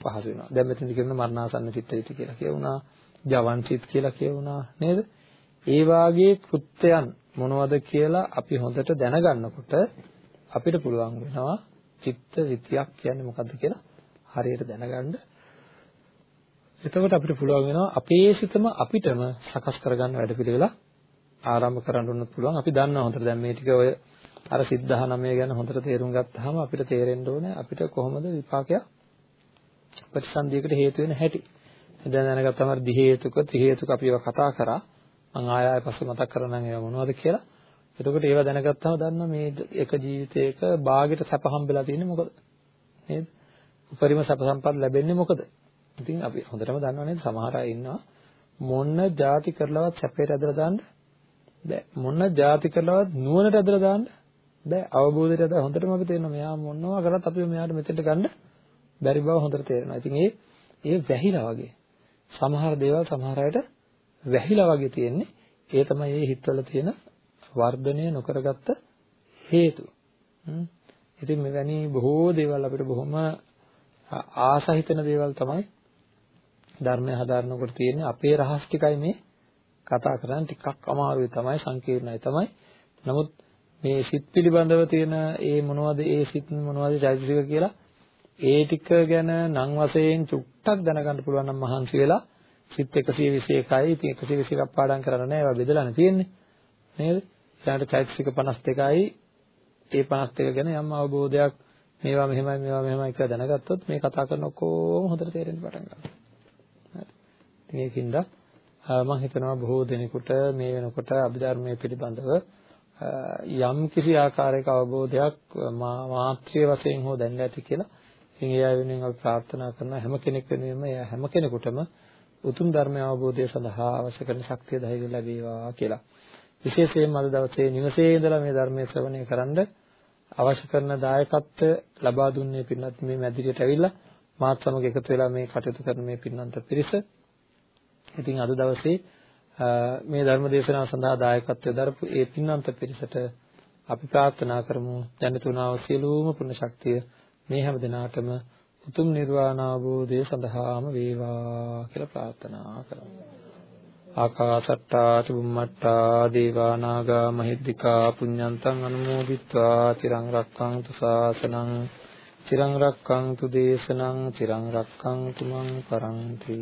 පහසු වෙනවා. දැන් මෙතනදි කියන මරණාසන්න චිත්ත විති කියලා කියවුණා, ජවන් චිත් කියලා කියවුණා නේද? ඒ වාගේ කෘත්‍යයන් මොනවද කියලා අපි හොඳට දැනගන්නකොට අපිට පුළුවන් වෙනවා චිත්ත විතියක් කියන්නේ මොකද්ද කියලා හරියට දැනගන්න. එතකොට අපිට පුළුවන් වෙනවා අපේ සිතම අපිටම සකස් කරගන්න වැඩපිළිවෙල ආරම්භ කරන්න උනත් පුළුවන්. අපි දන්නවා හොඳට දැන් මේ ටික ඔය අර සිද්ධාහ නමය ගැන හොඳට තේරුම් ගත්තාම අපිට තේරෙන්න ඕනේ අපිට කොහොමද විපාකයක් ප්‍රතිසන්දියකට හේතු වෙන හැටි. දැන් දැනගත්තම අර දි හේතුක ත්‍රි හේතුක අපි ඒවා කතා කරා. මම ආය ආය පස්සේ මතක් කරනනම් ඒවා මොනවද කියලා. එතකොට ඒවා දැනගත්තාම දන්නවා මේ එක ජීවිතයක භාගයට සැප හම්බෙලා තියෙන්නේ මොකද? නේද? උපරිම සැප සම්පත් ලැබෙන්නේ මොකද? ඉතින් අපි හොඳටම දන්නවා නේද සමහර අය ඉන්නවා මොන જાති කරලවත් සැපේට ඇදලා දාන්න බෑ මොන જાති කරලවත් නුවණට ඇදලා දාන්න බෑ අවබෝධයට ඇදලා හොඳටම අපි තේරෙනවා මෙයා මොනවා කරත් අපි මෙයාට මෙතෙන්ට ගන්න බැරි බව හොඳට තේරෙනවා. ඉතින් ඒ ඒ වැහිලා වගේ සමහර දේවල් සමහර අයට වැහිලා වගේ තියෙන්නේ. ඒ තමයි මේ හිතවල තියෙන වර්ධනය නොකරගත්ත හේතුව. ඉතින් මෙවැනි බොහෝ දේවල් අපිට බොහොම ආස හිතෙන දේවල් තමයි ධර්මය හදාරනකොට තියෙන්නේ. අපේ රහස් ටිකයි මේ කතා කරන්නේ. ටිකක් අමාරුයි තමයි සංකීර්ණයි තමයි. නමුත් මේ සිත් පිළිබඳව තියෙන ඒ මොනවද ඒ සිත් මොනවද චෛතසික කියලා ඒ ටික ගැන නම් වශයෙන් චුට්ටක් දැනගන්න පුළුවන් නම් මහන්සි වෙලා සිත් 121යි ඉතින් 121ක් පාඩම් කරන්න නෑ ඒවා බෙදලානේ තියෙන්නේ නේද ඊළඟට චෛතසික 52යි ඒ 52 ගැන යම් අවබෝධයක් මේවා මෙහෙමයි මේවා මෙහෙමයි කියලා දැනගත්තොත් මේ කතා කරන ඔක්කොම හොඳට තේරෙන්න පටන් ගන්නවා. හරි. ඉතින් ඒකින්ද මම හිතනවා බොහෝ දෙනෙකුට මේ වෙනකොට අභිධර්මයේ පිළිබඳව යම් කිසි ආකාරයක අවබෝධයක් මාත්‍රිය වශයෙන් හෝ දැනලා ඇති කියලා. ඉතින් ඒ අය වෙනුවෙන් අපි ප්‍රාර්ථනා කරන හැම කෙනෙක් වෙනුවෙන්ම එයා හැම කෙනෙකුටම උතුම් ධර්ම අවබෝධය සඳහා අවශ්‍ය කරන ශක්තිය ධෛර්යය ලැබේවා කියලා. විශේෂයෙන්ම අද දවසේ නිවසේ ඉඳලා මේ ධර්මයේ ශ්‍රවණය කරන්නේ අවශ්‍ය කරන දායකත්වය ලබා දුන්නේ පින්නත් මේ මැදිරියට ඇවිල්ලා මාත් සමග එකතු වෙලා මේ කටයුතු කරන මේ පින්නන්ත පිරිස. ඉතින් අද දවසේ මේ ධර්ම දේශනාව සඳහා දායකත්වය දරපු ඒ පින්නන්ත පිරිසට අපි ප්‍රාර්ථනා කරමු දැනතුනා වූ සියලුම පුණ්‍ය ශක්තිය මේ හැම දිනාටම උතුම් නිර්වාණ අවබෝධය සඳහාම වේවා කියලා ප්‍රාර්ථනා කරමු. ආකාසට්ටා චුම්මට්ටා දේවා නාග මහිද්దికා පුඤ්ඤන්තං අනුමෝදිත්වා චිරං රක්ඛන්තු ශාසනං චිරං රක්ඛන්තු දේශනං චිරං රක්ඛන්තු මං පරන්ති